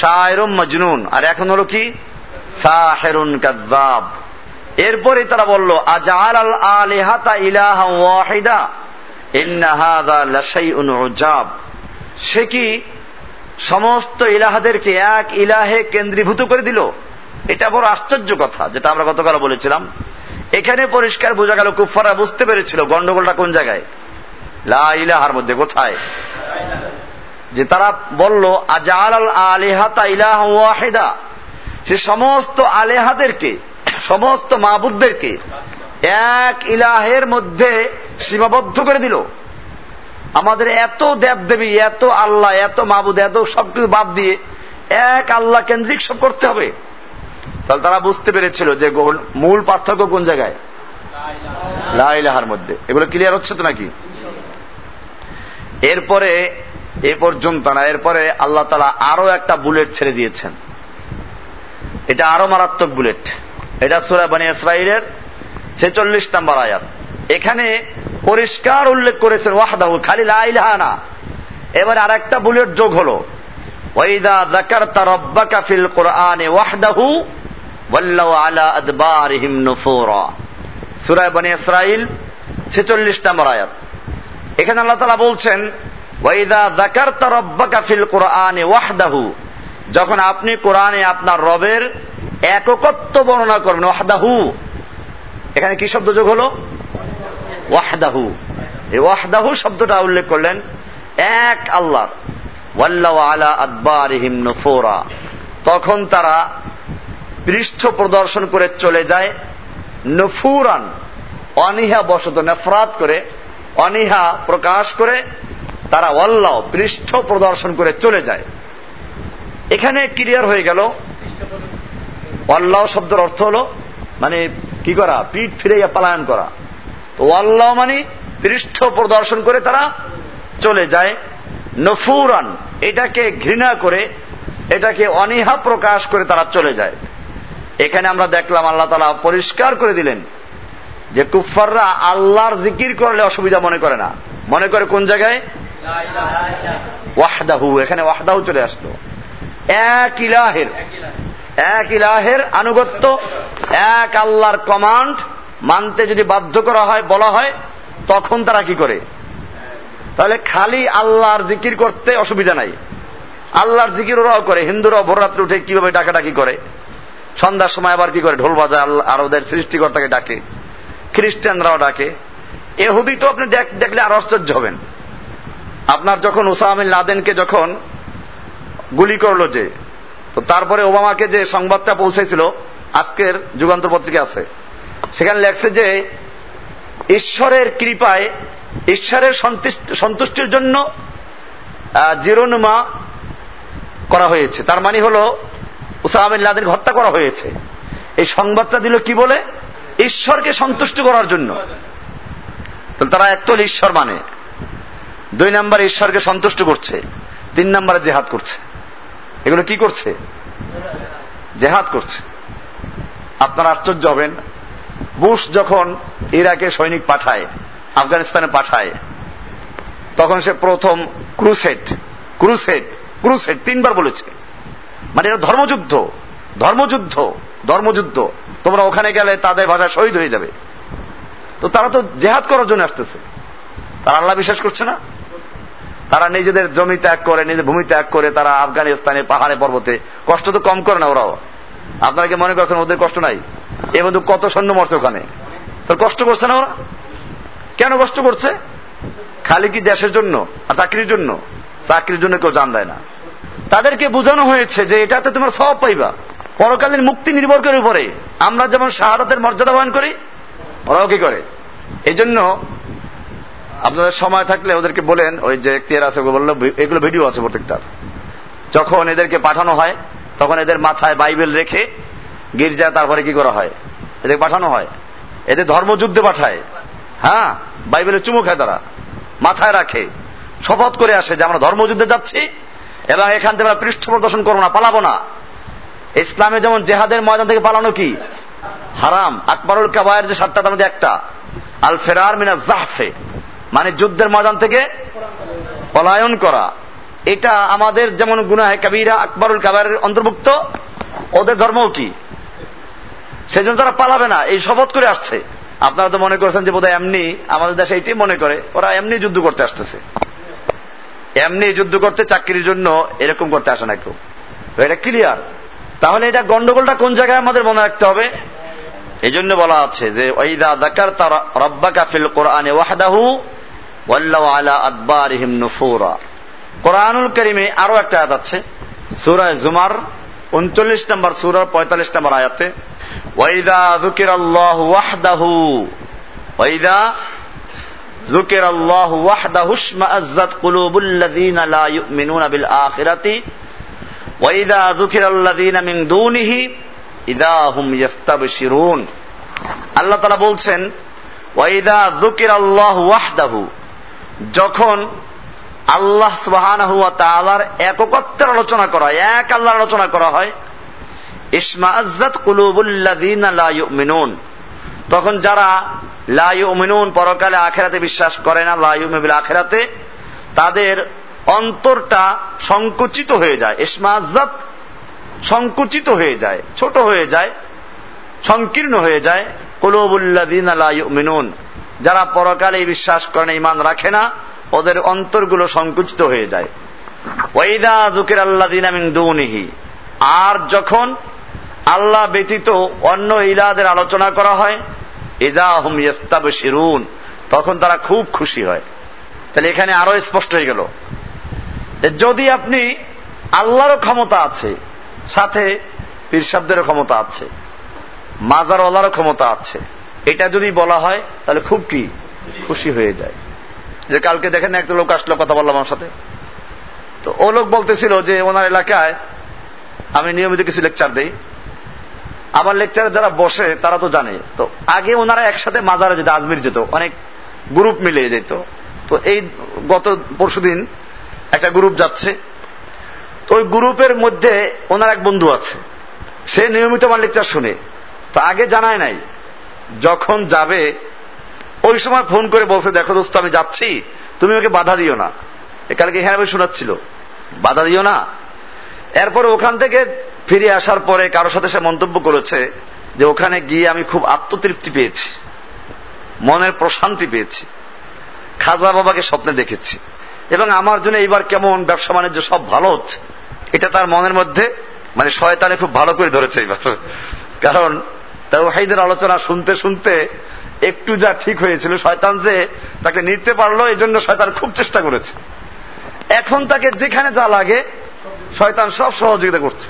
শায়রুম মজনুন, আর এখন হলো কি? সাহেরুন কাজাব এরপরে তারা বলল আজাল আল আলিহাতা ইলাহা ওয়াহিদা? সে কি সমস্ত ইলাহাদেরকে এক ইলাহে কেন্দ্রীভূত করে দিল? এটা বড় আশ্চর্য কথা, যেটা আমরা গতকাল বলেছিলাম। এখানে পরিষ্কার বোঝা গেল কুফারা বুঝতে পেরেছিল গন্ডগোলটা কোন জায়গায়। লা ইলাহার মধ্যে, কোথায়? যে তারা বলল আজাল আল আলিহাতা ইলাহ ওয়াহিদা। সে সমস্ত আলেহাদেরকে সমস্ত মাহবুদদেরকে এক ইলাহের মধ্যে সীমাবদ্ধ করে দিল। আমাদের এত দেব দেবী এত আল্লাহ, এত মাহবুদ এত সবকিছু বাদ দিয়ে এক আল্লাহ কেন্দ্রিক সব করতে হবে। তাহলে তারা বুঝতে পেরেছিল যে মূল পার্থক্য কোন জায়গায়? লাইলাহার মধ্যে। এগুলো ক্লিয়ার হচ্ছে তো নাকি? এরপরে এ পর্যন্ত না, এরপরে আল্লাহ তালা আরও একটা বুলেট ছেড়ে দিয়েছেন। এটা আরও মারাত্মক বুলেট। এটা সুরা বানি ইসরাইলের ছেচল্লিশ নম্বর আয়াত। এখানে পরিষ্কার উল্লেখ করেছেন, ওয়াহদাহু খালি লাইলাহা না। এবার আর একটা বুলেট যোগ হলো ওয়াইদা যাকারতা রাব্বাকা ফিল কোরআনে ওয়াহদাহু ওয়াল্লাউ আলা আদবারিহিম নুফুরা। সূরা বনি ইসরাইল 46 নম্বর আয়াত। এখানে আল্লাহ তাআলা বলছেন ওয়াইদা যাকারতা রাব্বাকা ফিল কোরআনে ওয়াহদাহু। যখন আপনি কোরআনে আপনার রবের এককত্ব বর্ণনা করবেন, ওয়াহদাহু। এখানে কি শব্দ যোগ হলো? ওয়াহদাহু। এই ওয়াহদাহু শব্দটা উল্লেখ করলেন এক আল্লাহ, ওয়াল্লাহ আলা আদবারিহিম তখন তারা পৃষ্ঠ প্রদর্শন করে চলে যায়, নফুরান, অনিহা বসত নেফরাত করে, অনিহা প্রকাশ করে তারা অল্লাহ পৃষ্ঠ প্রদর্শন করে চলে যায়। এখানে ক্লিয়ার হয়ে গেল অল্লাহ শব্দের অর্থ হলো মানে কি করা? পিঠ ফিরে পালায়ন করা। তো আল্লাহ মানে পৃষ্ঠ প্রদর্শন করে তারা চলে যায় নফুরান, এটাকে ঘৃণা করে, এটাকে অনীহা প্রকাশ করে তারা চলে যায়। এখানে আমরা দেখলাম আল্লাহ তালা পরিষ্কার করে দিলেন যে কুফাররা আল্লাহর জিকির করলে অসুবিধা মনে করে না। মনে করে কোন জায়গায়? ওয়াহদাহু, এখানে ওয়াহদাহু চলে আসলো। এক ইলাহের। এক ইলাহের আনুগত্য, এক আল্লাহর কমান্ড মানতে যদি বাধ্য করা হয়, বলা হয়, তখন তারা কি করে? তাহলে খালি আল্লাহর জিকির করতে অসুবিধা নাই। আল্লাহর জিকির ওরাও করে, হিন্দুরাও ভোররাত্রে উঠে কীভাবে ডাকাডাকি করে? সন্ধ্যার সময় আবার কি করে? ঢোল বাজায় আর ওদের সৃষ্টিকর্তাকে ডাকে, খ্রিস্টানরাও ডাকে। এহুদি তো আপনি দেখলে আর আশ্চর্য হবেন। আপনার যখন ওসামিল লাদেনকে যখন গুলি করল যে তো তারপরে ওবামাকে যে সংবাদটা পৌঁছেছিল, আজকের যুগান্তর পত্রিকা আছে, সেখানে লেখছে যে ঈশ্বরের কৃপায়, ঈশ্বরের সন্তুষ্টির জন্য জিরোনুমা করা হয়েছে। তার মানে হল উসাহামিল্লাদের হত্যা করা হয়েছে। এই সংবাদটা দিল কি বলে? ঈশ্বরকে সন্তুষ্ট করার জন্য। তারা একতল ঈশ্বর মানে দুই নম্বর ঈশ্বরকে সন্তুষ্ট করছে, তিন নম্বরে জেহাদ করছে। এগুলো কি করছে? জেহাদ করছে। আপনারা আশ্চর্য হবেন। বুশ যখন ইরাকে সৈনিক পাঠায়, আফগানিস্তানে পাঠায়, তখন সে প্রথম ক্রুসেট ক্রুসেট ক্রুসেট তিনবার বলেছে। মানে এটা ধর্মযুদ্ধ ধর্মযুদ্ধ ধর্মযুদ্ধ। তোমরা ওখানে গেলে তাদের ভাষা শহীদ হয়ে যাবে। তো তারা তো জেহাদ করার জন্য আসতেছে। তারা আল্লাহ বিশ্বাস করছে না? তারা নিজেদের জমি ত্যাগ করে নিজের ভূমি ত্যাগ করে তারা আফগানিস্তানে পাহাড়ে, পর্বতে। কষ্ট তো কম করে না ওরাও। আপনারা কি মনে করছেন ওদের কষ্ট নাই? এ বন্ধু কত সৈন্য মরছে ওখানে? তোর কষ্ট করছে না ওরা? কেন কষ্ট করছে? খালি কি দেশের জন্য আর চাকরির জন্য? চাকরির জন্য কেউ জান দেয় না। তাদেরকে বোঝানো হয়েছে যে এটাতে তোমার সব পাইবা। পরকালীন মুক্তি নির্ভর করে উপরে। আমরা যেমন শাহাদাতের মর্যাদা বহন করি, ওরাও কি করে? এই জন্য আপনাদের সময় থাকলে ওদেরকে বলেন, ওই যে এখতিয়ার আছে বলল এগুলো ভিডিও আছে প্রত্যেকটার। যখন এদেরকে পাঠানো হয়, তখন এদের মাথায় বাইবেল রেখে গির্জায় তারপরে কি করা হয়? এদের পাঠানো হয়। এদের ধর্মযুদ্ধে পাঠায়। হ্যাঁ বাইবেলের চুমু খায় তারা। মাথায় রাখে। শপথ করে আসে যে আমরা ধর্মযুদ্ধে যাচ্ছি এবং এখান থেকে আমরা পৃষ্ঠ প্রদর্শন করব না, পালাবো না। ইসলামে যেমন জেহাদের ময়দান থেকে পালানো কি? হারাম। আকবরুল কাবায়ের যে সাতটা, তার মধ্যে একটা। আল ফেরার মিনা জাহফে মানে যুদ্ধের ময়দান থেকে পলায়ন করা। এটা আমাদের যেমন গুনাহে কাবিরা, আকবরুল কাবায়ের অন্তর্ভুক্ত, ওদের ধর্মও কি? সেজন্য তারা পালাবে না, এই শপথ করে আসছে। আপনারা তো মনে করছেন যে বোধহয় এমনি আমাদের দেশে এইটি মনে করে, ওরা এমনি যুদ্ধ করতে আসতেছে। এমনি যুদ্ধ করতে চাকরির জন্য এরকম করতে আসে না কেউ। এটা ক্লিয়ার তাহলে এটা গন্ডগোলটা কোন জায়গায় আমাদের মনে রাখতে হবে? এই জন্য বলা আছে যে ওইদা দাকার তার রব্বা কাফিল কোরআনে ওয়াহদাহু আলা আদবার নফুরা। কোরআনুল করিমে আরও একটা আয়াত আছে, সুরায় জুমার উনচল্লিশ নম্বর সুরার পঁয়তাল্লিশ নম্বর আয়াতে, ওয়াইদা জুকির আল্লাহ ওয়াহদাহু, ওয়াইদা জুকির আল্লাহ ওয়াহদা হুসমা আজ্জাত কুলুবুল্লাদিন লা ইউমিনুনা বিল আখিরাতি, ওয়াইদা জুকির আল্লাদিন মিন দুনিহি ইদা হুম ইয়াস্তাবশিরুন। আল্লাহ তাআলা বলছেন, ওয়াইদা জুকির আল্লাহ ওয়াহদাহু যখন আল্লাহ ওয়া তাআলার এককত্বের আলোচনা করা হয়, এক আল্লাহর আলোচনা করা হয় ইসমাআজ্জাত কুলুবুল্লাযীনা লা ইউমিনুন। তখন যারা লা ইউমিনুন পরকালে আখেরাতে বিশ্বাস করে না, লা ইউমিনুল আখেরাতে, তাদের অন্তরটা সংকুচিত হয়ে যায়। ইসমাআজ্জাত সংকুচিত হয়ে যায়, ছোট হয়ে যায়, সংকীর্ণ হয়ে যায়। কুলুবুল্লাযীনা লা ইউমিনুন। যারা পরকালে বিশ্বাস করে না ইমান রাখে না, ওদের অন্তরগুলো সংকুচিত হয়ে যায়। ওয়াইদা যুকির আল্লাযীনা মিন দুনিহি। আর যখন আল্লাহ ব্যতীত অন্য ইলাদের আলোচনা করা হয় ইজা হুম ইস্তাবশিরুন তখন তারা খুব খুশি হয়। তাহলে এখানে আরও স্পষ্ট হয়ে গেল যদি আপনি আল্লাহরও ক্ষমতা আছে, সাথে পীরসাবদেরও ক্ষমতা আছে, মাজারওয়ালারও ক্ষমতা আছে এটা যদি বলা হয়, তাহলে খুব কি? খুশি হয়ে যায়। যে কালকে দেখেন একটা লোক আসলো কথা বললাম আমার সাথে। তো ও লোক বলতেছিল যে ওনার এলাকায় আমি নিয়মিত কিছু লেকচার দেই। আমার লেকচারে যারা বসে, তারা তো জানে। তো আগে ওনারা একসাথে মাজারে যেত, আজমির যেত, অনেক গ্রুপ মিলে যেত। তো এই গত পরশুদিন একটা গ্রুপ যাচ্ছে। তো ওই গ্রুপের মধ্যে ওনার এক বন্ধু আছে। সে নিয়মিত আমার লেকচার শুনে। তো আগে জানায় নাই। যখন যাবে, ওই সময় ফোন করে বলছে, দেখো দোস্ত, আমি যাচ্ছি, তুমি ওকে বাধা দিও না। কালকে এখানে আমি শোনাচ্ছিল। বাধা দিও না? এরপরে ওখান থেকে ফিরে আসার পরে কারোর সাথে সে মন্তব্য করেছে যে, ওখানে গিয়ে আমি খুব আত্মতৃপ্তি পেয়েছি, মনের প্রশান্তি পেয়েছি, খাজা বাবাকে স্বপ্নে দেখেছি এবং আমার জন্য এইবার কেমন ব্যবসা বাণিজ্য সব ভালো হচ্ছে। এটা তার মনের মধ্যে মানে শয়তানে খুব ভালো করে ধরেছে এইবার। কারণ তাওহাইদের আলোচনা শুনতে শুনতে একটু যা ঠিক হয়েছিল, শয়তান যে তাকে নিতে পারল এই জন্য শয়তান খুব চেষ্টা করেছে। এখন তাকে যেখানে যা লাগে, শয়তান সব সহযোগিতা করছে।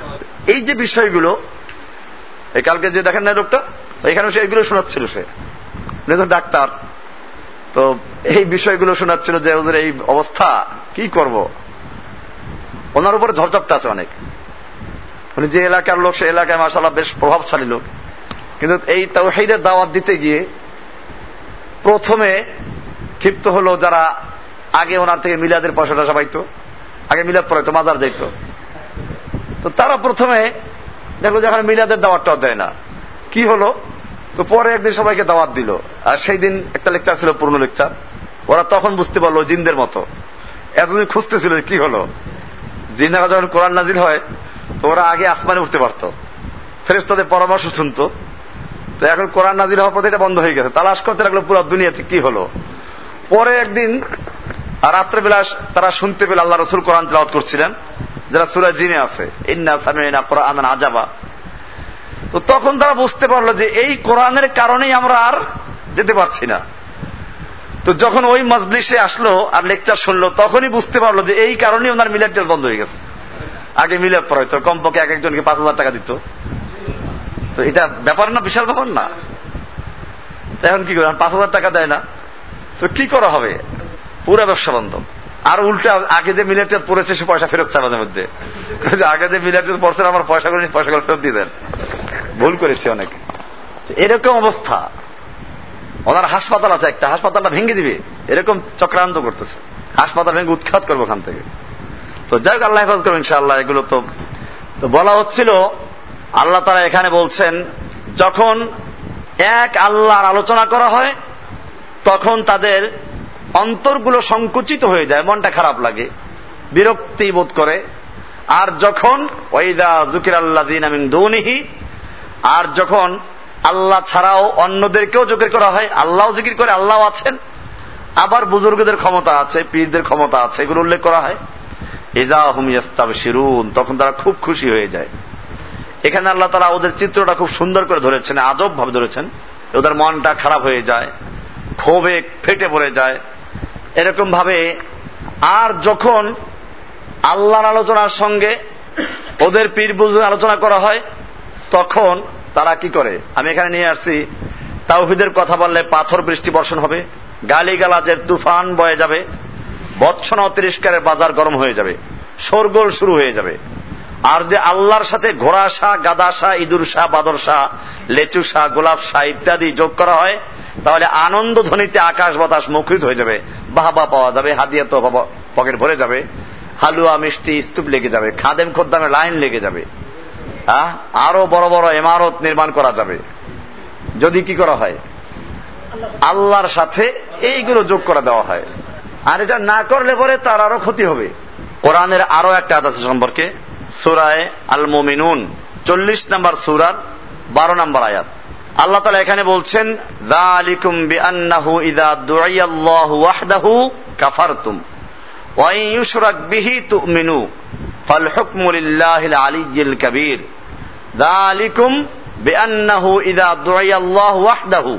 এই যে বিষয়গুলো, এই কালকে যে দেখেন না লোকটা, এখানে সে এইগুলো শোনাচ্ছিল সে। ডাক্তার। তো এই বিষয়গুলো শোনাচ্ছিল যে ওদের এই অবস্থা, কি করব? ওনার উপরে ঝড়ঝাপটা আছে অনেক। উনি যে এলাকার লোক, সে এলাকায় মাসাল্লাহ বেশ প্রভাবশালী লোক। কিন্তু এই তাওহিদের দাওয়াত দিতে গিয়ে প্রথমে ক্ষিপ্ত হলো যারা আগে ওনার থেকে মিলাদের পয়সা টয়সা পাইতো আগে মিলাদ পড়াইতো, মাজার যাইতো। তো তারা প্রথমে দেখল যে এখন মিলাদের দাওয়াতটাও দেয় না। কি হলো? তো পরে একদিন সবাইকে দাওয়াত দিল। আর সেই দিন একটা লেকচার ছিল, পুরনো লেকচার ওরা তখন বুঝতে পারল জিনদের মতো। এতদিন খুঁজতেছিল কি হলো। জিনারা যখন কোরআন নাজিল হয়, তো ওরা আগে আসমানে উঠতে পারতো। ফেরেস তাদের পরামর্শ শুনতো। তো এখন কোরআন নাজিল হওয়ার পর এটা বন্ধ হয়ে গেছে। তালাশ করতে লাগল পুরো দুনিয়াতে কি হলো? পরে একদিন, রাত্রেবেলা তারা শুনতে পেলে আল্লাহ রসুল কোরআন তেলাওয়াত করছিলেন, যারা সুরা জিনে আছে। ইন্না সামিনা কোরআন আজাবা। তো তখন তারা বুঝতে পারল যে এই কোরআনের কারণেই আমরা আর যেতে পারছি না। তো যখন ওই মজলিসে আসলো আর লেকচার শুনলো, তখনই বুঝতে পারল যে এই কারণেই ওনার মিলাদ বন্ধ হয়ে গেছে। আগে মিলাদ পড়াইতো, কমপক্ষে এক একজনকে পাঁচ হাজার টাকা দিত। তো এটা ব্যাপার না, বিশাল ব্যাপার না। এখন কি করে পাঁচ হাজার টাকা দেয় না। তো কি করা হবে? পুরো ব্যবসা বন্ধ। আর উল্টা আগে যে মিলেট পড়েছে, সে পয়সা ফেরত চায় মাঝে মধ্যে। আগে যে মিলেট পড়ছেন, আমার পয়সা করে পয়সা করে ফেরত দিয়ে দেন। ভুল করেছে অনেক। এরকম অবস্থা। ওনার হাসপাতাল আছে একটা, হাসপাতালটা ভেঙে দিবে। এরকম চক্রান্ত করতেছে। হাসপাতাল ভেঙে উৎখাত করব ওখান থেকে। তো যাই হোক, আল্লাহ হেফাজ করব ইনশাআল্লাহ, এগুলো তো তো বলা হচ্ছিল আল্লাহ তারা এখানে বলছেন, যখন এক আল্লাহর আলোচনা করা হয়, তখন তাদের অন্তরগুলো সংকুচিত হয়ে যায়, মনটা খারাপ লাগে, বিরক্তি বোধ করে। আর যখন ওইদা জুকির আল্লাহ দিন আমিন দৌনিহি, আর যখন আল্লাহ ছাড়াও অন্যদেরকেও জোকের করা হয় আল্লাহ জিকির করে আল্লাহ আছেন, আবার বুজুর্গদের ক্ষমতা আছে, পীরদের ক্ষমতা আছে, এগুলো উল্লেখ করা হয়। ইজা হুম ইস্তাব শিরুন তখন তারা খুব খুশি হয়ে যায়। এখানে আল্লাহ তারা ওদের চিত্রটা খুব সুন্দর করে ধরেছেন আজব ভাবে ধরেছেন। ওদের মনটা খারাপ হয়ে যায়, ক্ষোভে ফেটে পড়ে যায়। এরকম ভাবে আর যখন আল্লাহর আলোচনার সঙ্গে ওদের পীর বুজুর আলোচনা করা হয়, তখন তারা কি করে? আমি এখানে নিয়ে আসছি, তাওহিদের কথা বললে পাথর বৃষ্টি বর্ষণ হবে, গালিগালাজের তুফান বয়ে যাবে বৎসনা তিরস্কারের বাজার গরম হয়ে যাবে, শোরগোল শুরু হয়ে যাবে। আর যে আল্লাহর সাথে ঘোড়া শাহ গাদা শাহ ইঁদুর শাহ বাদর শাহ লেচু শাহ গোলাপ শাহ ইত্যাদি যোগ করা হয়, তাহলে আনন্দ ধ্বনিতে আকাশ বাতাস মুখরিত হয়ে যাবে, বাহাবা পাওয়া যাবে, হাদিয়া তো পকেট ভরে যাবে, হালুয়া, মিষ্টি, স্তূপ লেগে যাবে, খাদেম খোদ্দামে লাইন লেগে যাবে আরও বড় বড় ইমারত নির্মাণ করা যাবে। যদি কি করা হয়? আল্লাহর সাথে এইগুলো যোগ করে দেওয়া হয়। আর এটা না করলে পরে তার আরও ক্ষতি হবে। কোরআনের আরও একটা আছে সম্পর্কে। সুরায় আল মোমিনুন চল্লিশ নম্বর সুরার বারো নম্বর আয়াত। আল্লাহ তালা এখানে বলছেন, দালিকুম বিআন্নাহু ইদা দুআইয়াল্লাহু ওয়াহদাহু কাফারতুম ওয়া ইন ইউশরাক বিহি তুমিনু ফাল হুকমু লিল্লাহিল আলিয়্যিল কাবীর। দালিকুম বিআন্নাহু ইদা দুআইয়াল্লাহু ওয়াহদাহু।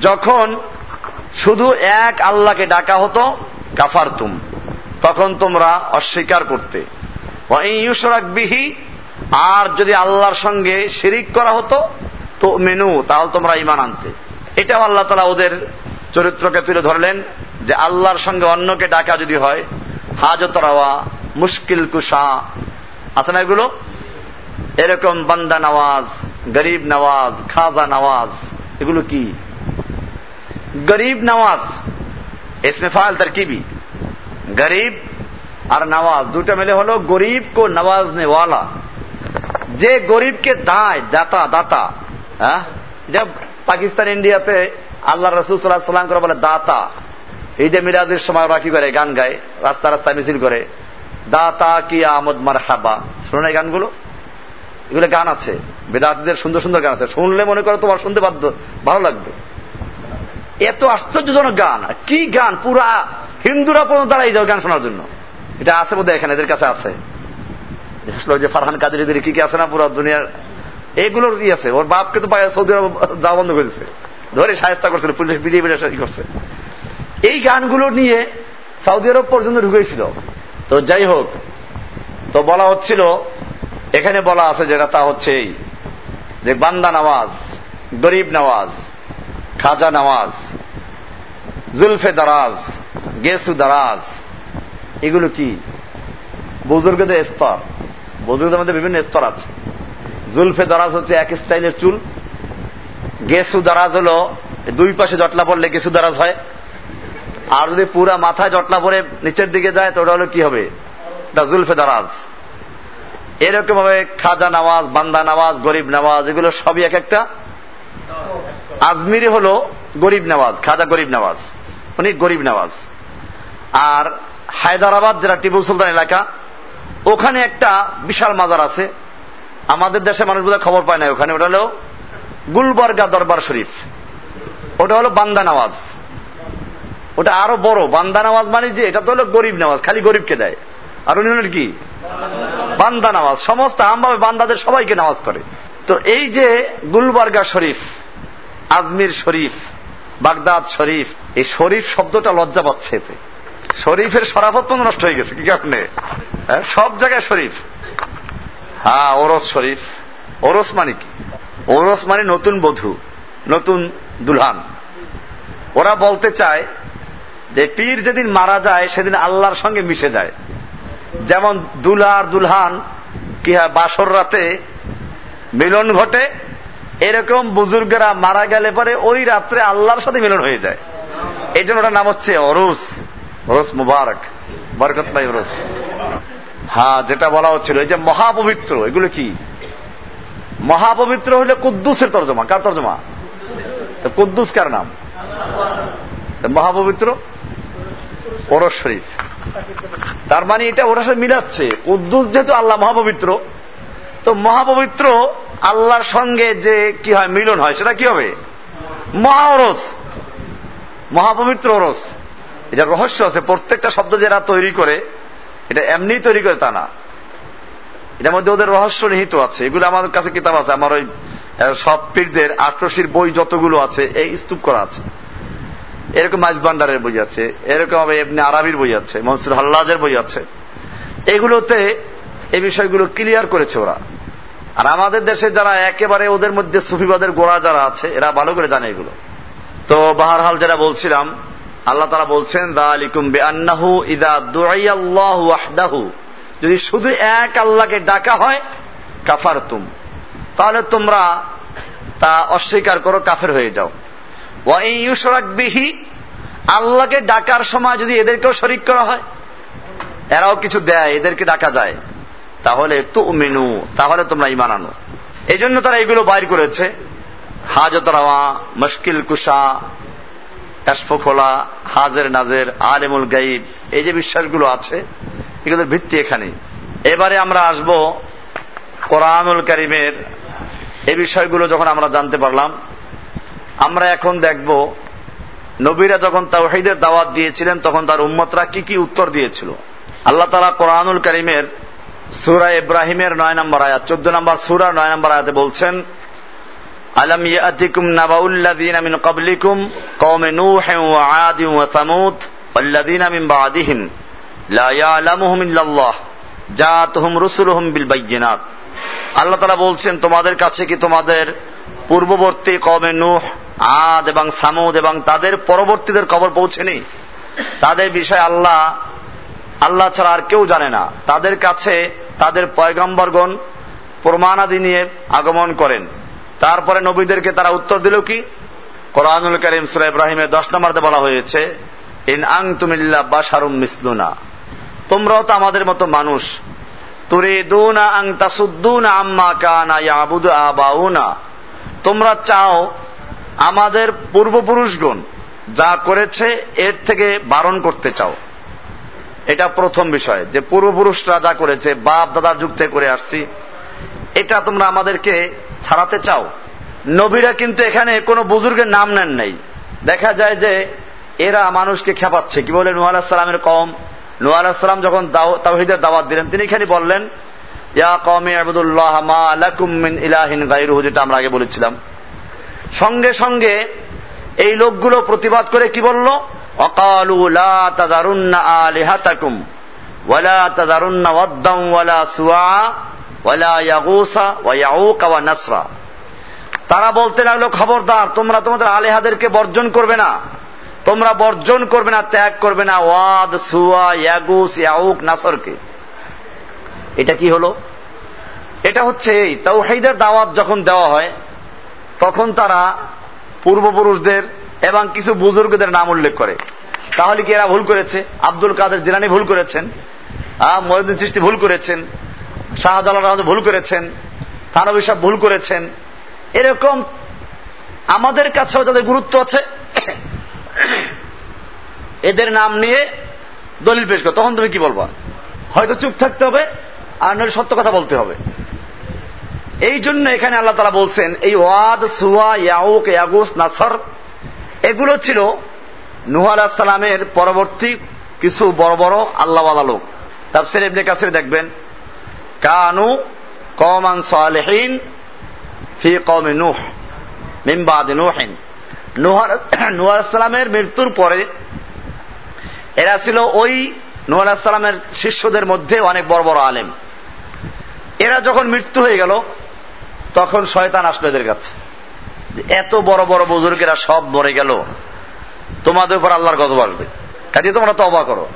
যখন শুধু এক আল্লাহকে ডাকা হতো, কাফারতুম, তখন তোমরা অস্বীকার করতে। বিহি, আর যদি আল্লাহর সঙ্গে শিরিক করা হতো তো মেনু তাহলে তোমরা ইমান আনতে। এটাও আল্লাহ তালা ওদের চরিত্রকে তুলে ধরলেন, যে আল্লাহর সঙ্গে অন্যকে ডাকা যদি হয় হাজতরাওয়া মুশকিল কুসা আছে না এগুলো? এরকম বান্দা নওয়াজ, গরিব নওয়াজ, খাজা নওয়াজ, এগুলো কি? গরিব নওয়াজ এসমে ফাল তার কিবি গরিব আর নওয়াজ দুটা মিলে হলো গরিব কো নওয়াজ নেওয়ালা যে গরিবকে দায়, দাতা দাতা হ্যাঁ? পাকিস্তান, ইন্ডিয়াতে আল্লাহ রসুল সাল্লাহ সাল্লাম করে বলে দাতা। ঈদে মিলাদের সময় ওরা কি করে, গান গায় রাস্তা রাস্তায় মিছিল করে। দাতা কি আমদ মার হাবা শুনে গানগুলো? এগুলো গান আছে। বেদাতিদের সুন্দর সুন্দর গান আছে। শুনলে মনে করো তোমার শুনতে বাধ্য, ভালো লাগবে। এত আশ্চর্যজনক গান। কি গান? পুরা হিন্দুরা পর্যন্ত দাঁড়াই যাও গান শোনার জন্য। এটা আছে বোধহয় এখানে, এদের কাছে আছে। যে ফারহান কাদের এদের কি কি আছে না, পুরো দুনিয়ার এগুলোর কি আছে। ওর বাপকে তো সৌদি আরব যাওয়া বন্ধ করেছে ধরে সাহেস্তা করছিল, পুলিশ বিডিয়ে বিডিয়ে করছে। এই গানগুলো নিয়ে সৌদি আরব পর্যন্ত ঢুকেছিল। তো যাই হোক, তো বলা হচ্ছিল, এখানে বলা আছে যেটা তা হচ্ছে এই, যে বান্দা নামাজ, গরিব নামাজ, খাজা নামাজ, জুলফে দারাজ, গেসু দারাজ এগুলো কি? বুজুর্গদের স্তর। বুজুর্গদের মধ্যে বিভিন্ন স্তর আছে। জুলফে দারাজ হচ্ছে এক স্টাইলের চুল। গেসু দারাজ হলো দুই পাশে জটলা পড়লে গেসু দারাজ হয়। আর যদি পুরা মাথায় জটলা পরে নিচের দিকে যায়, তো ওটা হলো কি হবে? এটা জুলফে দারাজ। এরকম ভাবে খাজা নামাজ, বান্দা নামাজ, গরিব নামাজ, এগুলো সবই এক একটা। আজমিরি হলো গরিব নামাজ, খাজা গরিব নামাজ। উনি গরিব নামাজ। আর হায়দ্রাবাদ, যেটা টিপু সুলতান এলাকা, ওখানে একটা বিশাল মাজার আছে। আমাদের দেশে মানুষ বোধহয় খবর পায় না ওখানে। ওটা হলো গুলবর্গা দরবার শরীফ। ওটা হলো বান্দা নামাজ ওটা আরও বড়। বান্দা নামাজ মানে যে, এটা তো হলো গরিব নামাজ খালি গরিবকে দেয়। আর উনি হলেন কি? বান্দা নামাজ সমস্ত আমভাবে বান্দাদের সবাইকে নামাজ করে। তো এই যে গুলবার্গা শরীফ, আজমির শরীফ, বাগদাদ শরীফ, এই শরীফ শব্দটা লজ্জা পাচ্ছে এতে। শরীফের সরাফত নষ্ট হয়ে গেছে, কি কারণে? সব জায়গায় শরীফ। হ্যাঁ ওরস শরীফ। ওরস মানে কি? ওরস মানে নতুন বধূ, নতুন দুলহান। ওরা বলতে চায় যে পীর যেদিন মারা যায়, সেদিন আল্লাহর সঙ্গে মিশে যায়। যেমন দুলার দুলহান, কি হয়, বাসর রাতে মিলন ঘটে, এরকম বুজুর্গেরা মারা গেলে পরে ওই রাত্রে আল্লাহর সাথে মিলন হয়ে যায়। এই জন্য ওটার নাম হচ্ছে অরুস অরুস মুবারক। বরকত ভাই অরুস হ্যাঁ যেটা বলা হচ্ছিল, এই যে মহাপবিত্র, এগুলো কি? মহাপবিত্র হলে কুদ্দুসের তর্জমা। কার তর্জমা? কুদ্দুস কার নাম? মহাপবিত্র ওরস শরীফ। তার মানে এটা ওরা সাথে মিলাচ্ছে। কুদ্দুস যেহেতু আল্লাহ মহাপবিত্র, তো মহাপবিত্র আল্লাহর সঙ্গে যে কি হয়, মিলন হয়, সেটা কি হবে? মহা ওরস। মহাপবিত্র ওরস। এটা রহস্য আছে, প্রত্যেকটা শব্দ যারা তৈরি করে, এটা এমনি তৈরি করে তা না। এটার মধ্যে ওদের রহস্য নিহিত আছে। এগুলো আমাদের কাছে কিতাব আছে, আমার ওই সব পীরদের আটরশির বই যতগুলো আছে, এই স্তূপ করা আছে। এরকম মাইজ ভান্ডারের বই আছে, এরকম এমনি আরবির বই আছে, মনসুর হাল্লাজের বই আছে। এগুলোতে এই বিষয়গুলো ক্লিয়ার করেছে ওরা। আর আমাদের দেশে যারা একেবারে ওদের মধ্যে সুফিবাদের গোড়া যারা আছে, এরা ভালো করে জানে এগুলো। তো বাহারহাল যারা বলছিলাম আল্লাহ তারা বলছেন দা যদি শুধু এক আল্লাহকে ডাকা হয় কাফার তুম তাহলে তোমরা তা অস্বীকার করো, কাফের হয়ে যাও। বিহি, আল্লাহকে ডাকার সময় যদি এদেরকেও শরিক করা হয়, এরাও কিছু দেয়, এদেরকে ডাকা যায়। তাহলে তু মেনু তাহলে তোমরা ইমান আনো। এই জন্য তারা এগুলো বাইর করেছে। হাজত রাওয়া, মুশকিল কুশা কাশফখোলা হাজের নাজের, আলেমুল গাইব এই যে বিশ্বাসগুলো আছে, এগুলোর ভিত্তি এখানে। এবারে আমরা আসব কোরআনুল করিমের এই বিষয়গুলো যখন আমরা জানতে পারলাম, আমরা এখন দেখব নবীরা যখন তাওহিদের দাওয়াত দিয়েছিলেন, তখন তার উম্মতরা কি কি উত্তর দিয়েছিল। আল্লাহ তালা কোরআনুল করিমের সুরা ইব্রাহিমের নয় নম্বর আয়াত, চোদ্দ নম্বর সুরা নয় নম্বর আয়াতে বলছেন আলম ইয়াতিকুম নাবাউল্লাযীনা মিন ক্বাবলিকুম কওমে নূহ ওয়া আদ ওয়া সামুদ ওয়াল্লাযীনা মিন বা'দিহিম লা ইয়ালামুহুম ইল্লাল্লাহ জাআতুহুম রুসুলুহুম বিল বাইয়িনাত। আল্লাহ তাআলা বলছেন, তোমাদের কাছে কি তোমাদের পূর্ববর্তী কওমে নূহ, আদ এবং সামুদ এবং তাদের পরবর্তীদের খবর পৌঁছেনি? তাদের বিষয়ে আল্লাহ আল্লাহ ছাড়া আর কেউ জানে না। তাদের কাছে তাদের পয়গম্বরগণ প্রমাণাদি নিয়ে আগমন করেন। তারপরে নবীদেরকে তারা উত্তর দিল কি? কোরআনুল করিম সুরা ইব্রাহিমের দশ নম্বরতে বলা হয়েছে, ইন আং তুমিল্লা বা বাসারুম মিসলুনা। তোমরাও তো আমাদের মতো মানুষ। তুরিদুনা আং তাসুদ্দুনা আম্মা কানা ইয়াবুদু আবাউনা। তোমরা চাও আমাদের পূর্বপুরুষগণ যা করেছে এর থেকে বারণ করতে চাও। এটা প্রথম বিষয়, যে পূর্বপুরুষরা যা করেছে, বাপ দাদার যুগ থেকে করে আসছি। এটা তোমরা আমাদেরকে ছাড়াতে চাও? নবীরা কিন্তু এখানে কোনো বুজুর্গের নাম নেন নাই। দেখা যায় যে এরা মানুষকে খেপাচ্ছে। কি বলে নুয়াল সালামের কম নুয়াল সালাম যখন তাওহিদের দাওয়াত দিলেন, তিনি এখানে বললেন, ইয়া ইলাহিন যেটা আমরা আগে বলেছিলাম। সঙ্গে সঙ্গে এই লোকগুলো প্রতিবাদ করে কি বলল? অকালু লা ওয়ালা ওয়ালা সুয়া নাসরা। তারা বলতে লাগল, খবরদার, তোমরা তোমাদের আলেহাদেরকে বর্জন করবে না। তোমরা বর্জন করবে না, ত্যাগ করবে না। ওয়াদ, সুয়া, ইয়াগুস, ইয়াউক, নাসরকে। এটা কি হলো? এটা হচ্ছে এই, তাওহীদের দাওয়াত যখন দেওয়া হয়, তখন তারা পূর্বপুরুষদের এবং কিছু বুজুর্গদের নাম উল্লেখ করে। তাহলে কি এরা ভুল করেছে? আব্দুল কাদের জিলানি ভুল করেছেন? মহিউদ্দিন সৃষ্টি ভুল করেছেন? শাহজালাল ভুল করেছেন থানবী সাহেব ভুল করেছেন। এরকম আমাদের কাছেও তাদের গুরুত্ব আছে, এদের নাম নিয়ে দলিল পেশ করো, তখন তুমি কি বলবা? হয়তো চুপ থাকতে হবে, আর নয় সত্য কথা বলতে হবে। এই জন্য এখানে আল্লাহ তালা বলছেন, এই ওয়াদ, সুয়া, ইয়াউক, ইয়াগুস, নাসর, এগুলো ছিল নুহ সালামের পরবর্তী কিছু বড় বড় আল্লাহওয়ালা লোক। তাফসির ইবনে কাসির দেখবেন কানু কমান সালেহীন ফি কমে নুহ মিমবাদ নুহিন। নুহ সালামের মৃত্যুর পরে এরা ছিল ওই নুহ সালামের শিষ্যদের মধ্যে অনেক বড় বড় আলেম। এরা যখন মৃত্যু হয়ে গেল, তখন শয়তান আসলো এদের কাছে। এত বড় বড় বুজুর্গেরা সব মরে গেল, তোমাদের উপর আল্লাহর গজব আসবে। কাজে তোমরা তো অবাক করো।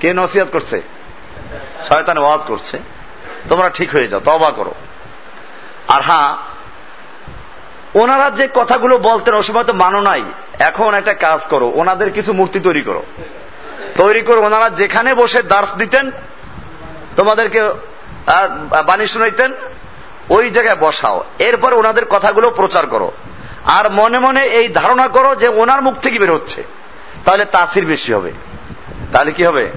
কে নসিহাত করছে? শয়তান ওয়াজ করছে। তোমরা ঠিক হয়ে যাও তবা করো। আর হ্যাঁ ওনারা যে কথাগুলো বলতেন ওই সময় তো মানো নাই। এখন একটা কাজ করো, ওনাদের কিছু মূর্তি তৈরি করো। তৈরি করে ওনারা যেখানে বসে দার্স দিতেন, তোমাদেরকে বাণী শুনাইতেন, ওই জায়গায় বসাও। এরপর ওনাদের কথাগুলো প্রচার করো। আর মনে মনে এই ধারণা করো যে ওনার মুখ থেকে বের হচ্ছে। তাহলে তাসির বেশি হবে। তাহলে কি হবে?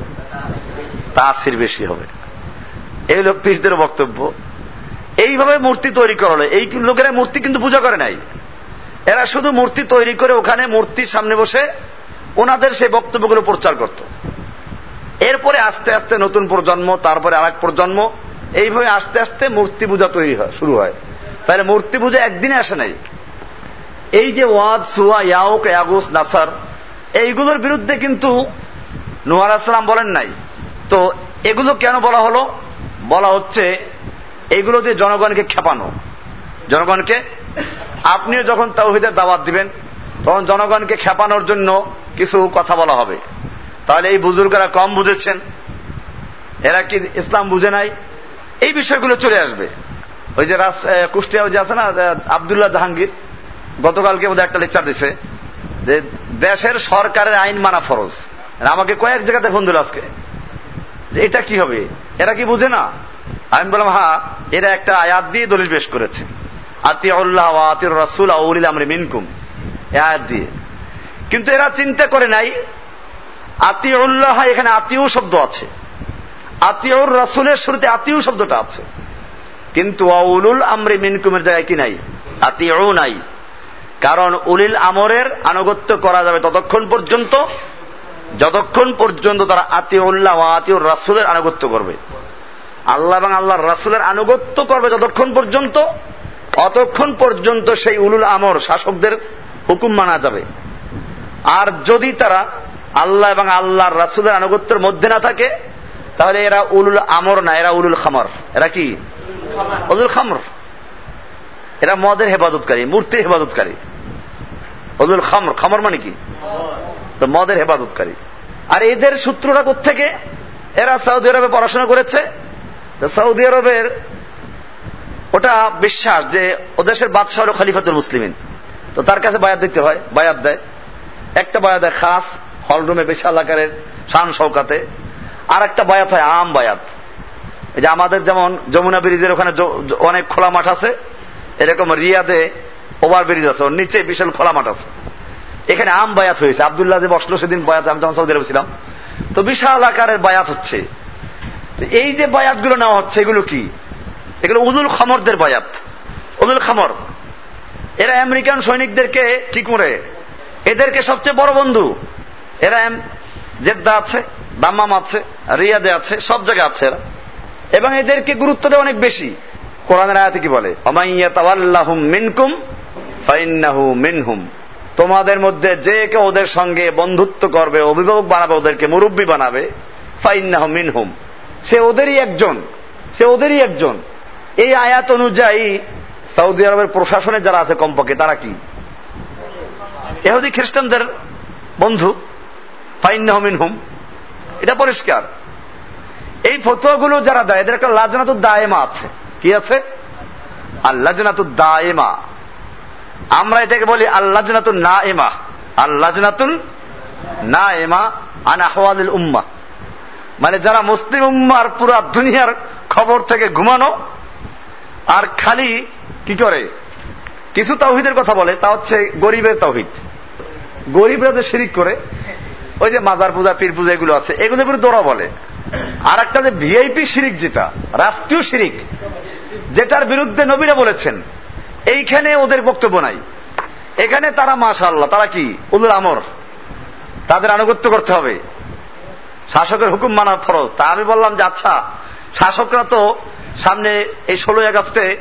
তাসির বেশি হবে। এই লোক পীরদের বক্তব্য। এইভাবে মূর্তি তৈরি করল এই লোকেরা মূর্তি কিন্তু পূজা করে নাই। এরা শুধু মূর্তি তৈরি করে ওখানে মূর্তির সামনে বসে ওনাদের সেই বক্তব্যগুলো প্রচার করত। এরপরে আস্তে আস্তে নতুন প্রজন্ম, তারপরে আর প্রজন্ম, এইভাবে আস্তে আস্তে মূর্তি পূজা তৈরি হয়, শুরু হয়। তাহলে মূর্তি পূজা একদিনে আসে নাই। এই যে ওয়াদ, সুয়া, ইয়াউক, ইয়াগুস, নাসার, এইগুলোর বিরুদ্ধে কিন্তু নোয়ার আসলাম বলেন নাই। তো এগুলো কেন বলা হলো? বলা হচ্ছে, এগুলো দিয়ে জনগণকে খেপানো। জনগণকে, আপনিও যখন তাওহিদের দাওয়াত দিবেন, তখন জনগণকে খেপানোর জন্য কিছু কথা বলা হবে। তাহলে এই বুজুর্গরা কম বুঝেছেন। এরা কি ইসলাম বুঝে নাই? এই বিষয়গুলো চলে আসবে। ওই যে কুষ্টিয়া যে আছে না আবদুল্লাহ জাহাঙ্গীর, গতকালকে বোধহয় একটা লেকচার দিছে যে দেশের সরকারের আইন মানা ফরজ। আমাকে কয়েক জায়গাতে ফোন দিল আজকে। যে এটা কি হবে? এরা কি বুঝে না? আমি বললাম, হা, এরা একটা আয়াত দিয়ে দলিল পেশ করেছে। রাসুল আউলিল মিনকুম। আয়াত দিয়ে। কিন্তু এরা চিন্তা করে নাই, আতিউল্লাহ এখানে আতিউ শব্দ আছে। আতিউর রাসুলের শুরুতে আতিউ শব্দটা আছে। কিন্তু উলুল আমরি মিনকুমের জায়গায় কি নাই? আতিউ নাই। কারণ উলিল আমরের আনুগত্য করা যাবে ততক্ষণ পর্যন্ত যতক্ষণ পর্যন্ত তারা আতিউল্লাহ ও আতিউর রাসুলের আনুগত্য করবে। আল্লাহ এবং আল্লাহর রাসুলের আনুগত্য করবে যতক্ষণ পর্যন্ত, অতক্ষণ পর্যন্ত সেই উলুল আমর শাসকদের হুকুম মানা যাবে। আর যদি তারা আল্লাহ এবং আল্লাহর রাসুলের আনুগত্যের মধ্যে না থাকে, তাহলে এরা উলুল আমর না, এরা উলুল খামর। এরা কি? উলুল খামর। এরা মদের হেফাজতকারী, মূর্তির হেফাজতকারী। উলুল খামর খামর মানে কি? তো মদের হেফাজতকারী। আর এদের সূত্রটা থেকে এরা সৌদি আরবে পড়াশোনা করেছে। সৌদি আরবের ওটা বিশ্বাস যে ও দেশের বাদশাহ হল খলিফাতুল মুসলিমিন। তো তার কাছে বায়াত দিতে হয়, বায়াত দেয়। একটা বায়াত দেয় খাস, হলরুমে বিশাল আকারের শান শৌকাতে। আর একটা বায়াত হয় আম বায়াত। যে আমাদের যেমন যমুনা ব্রিজের ওখানে অনেক খোলা মাঠ আছে, এরকম রিয়াদে ওভার ব্রিজ আছে, ওর নিচে বিশাল খোলা মাঠ আছে। এখানে আম বায়াত হয়েছে। আবদুল্লাহ যে বসল সেদিন বায়াত, আমি যখন সৌদি আরবে ছিলাম। তো বিশাল আকারের বায়াত হচ্ছে। এই যে বায়াতগুলো নেওয়া হচ্ছে, এগুলো কি? এগুলো উদুল খামরদের বায়াত। উদুল খামর। এরা আমেরিকান সৈনিকদেরকে ঠিক করে, এদেরকে সবচেয়ে বড় বন্ধু। এরা জেদ্দা আছে, দাম্মাম আছে, রিয়াদে আছে, সব জায়গায় আছে এরা। এবং এদেরকে গুরুত্ব দেওয়া অনেক বেশি। কোরআনের আয়াতে কি বলে? মিনকুম ফাইন্নাহু মিনহুম। তোমাদের মধ্যে যে কেউ ওদের সঙ্গে বন্ধুত্ব করবে, অভিভাবক বানাবে, ওদেরকে মুরব্বী বানাবে, ফাইন্নাহু মিনহুম। সে ওদেরই একজন, সে ওদেরই একজন। এই আয়াত অনুযায়ী সৌদি আরবের প্রশাসনে যারা আছে কমপক্ষে, তারা কি? এহুদি খ্রিস্টানদের বন্ধু ফাইন্নাহমিন হুম এটা পরিষ্কার। এই ফতোয়াগুলো যারা দেয়, এদের একটা লাজনাতুর দায়েমা আছে। কি আছে? আল্লাজনাতুর দায়েমা আমরা এটাকে বলি আল্লাজনাতুন না এমা আল্লাজনাতুন না এমা আন আহওয়ালিল উম্মা। মানে যারা মুসলিম উম্মার পুরা দুনিয়ার খবর থেকে ঘুমানো, আর খালি কি করে? কিছু তাওহিদের কথা বলে, তা হচ্ছে গরিবের তাওহিদ। গরিবরা যে শিরিক করে, ওই যে মাজার পূজা, পীর পূজা এগুলো আছে এগুলো বিরুদ্ধে ওরা বলে। আর একটা যে ভিআইপি শিরিক যেটা, রাষ্ট্রীয় শিরিক, যেটার বিরুদ্ধে নবীরা বলেছেন এইখানে ওদের বক্তব্য নাই। এখানে তারা মাশা আল্লাহ তারা কি? উলুল আমর। তাদের আনুগত্য করতে হবে। শাসকের হুকুম মানা ফরজ। তা আমি বললাম যে আচ্ছা শাসকরা তো সামনে এই ষোলোই আগস্টে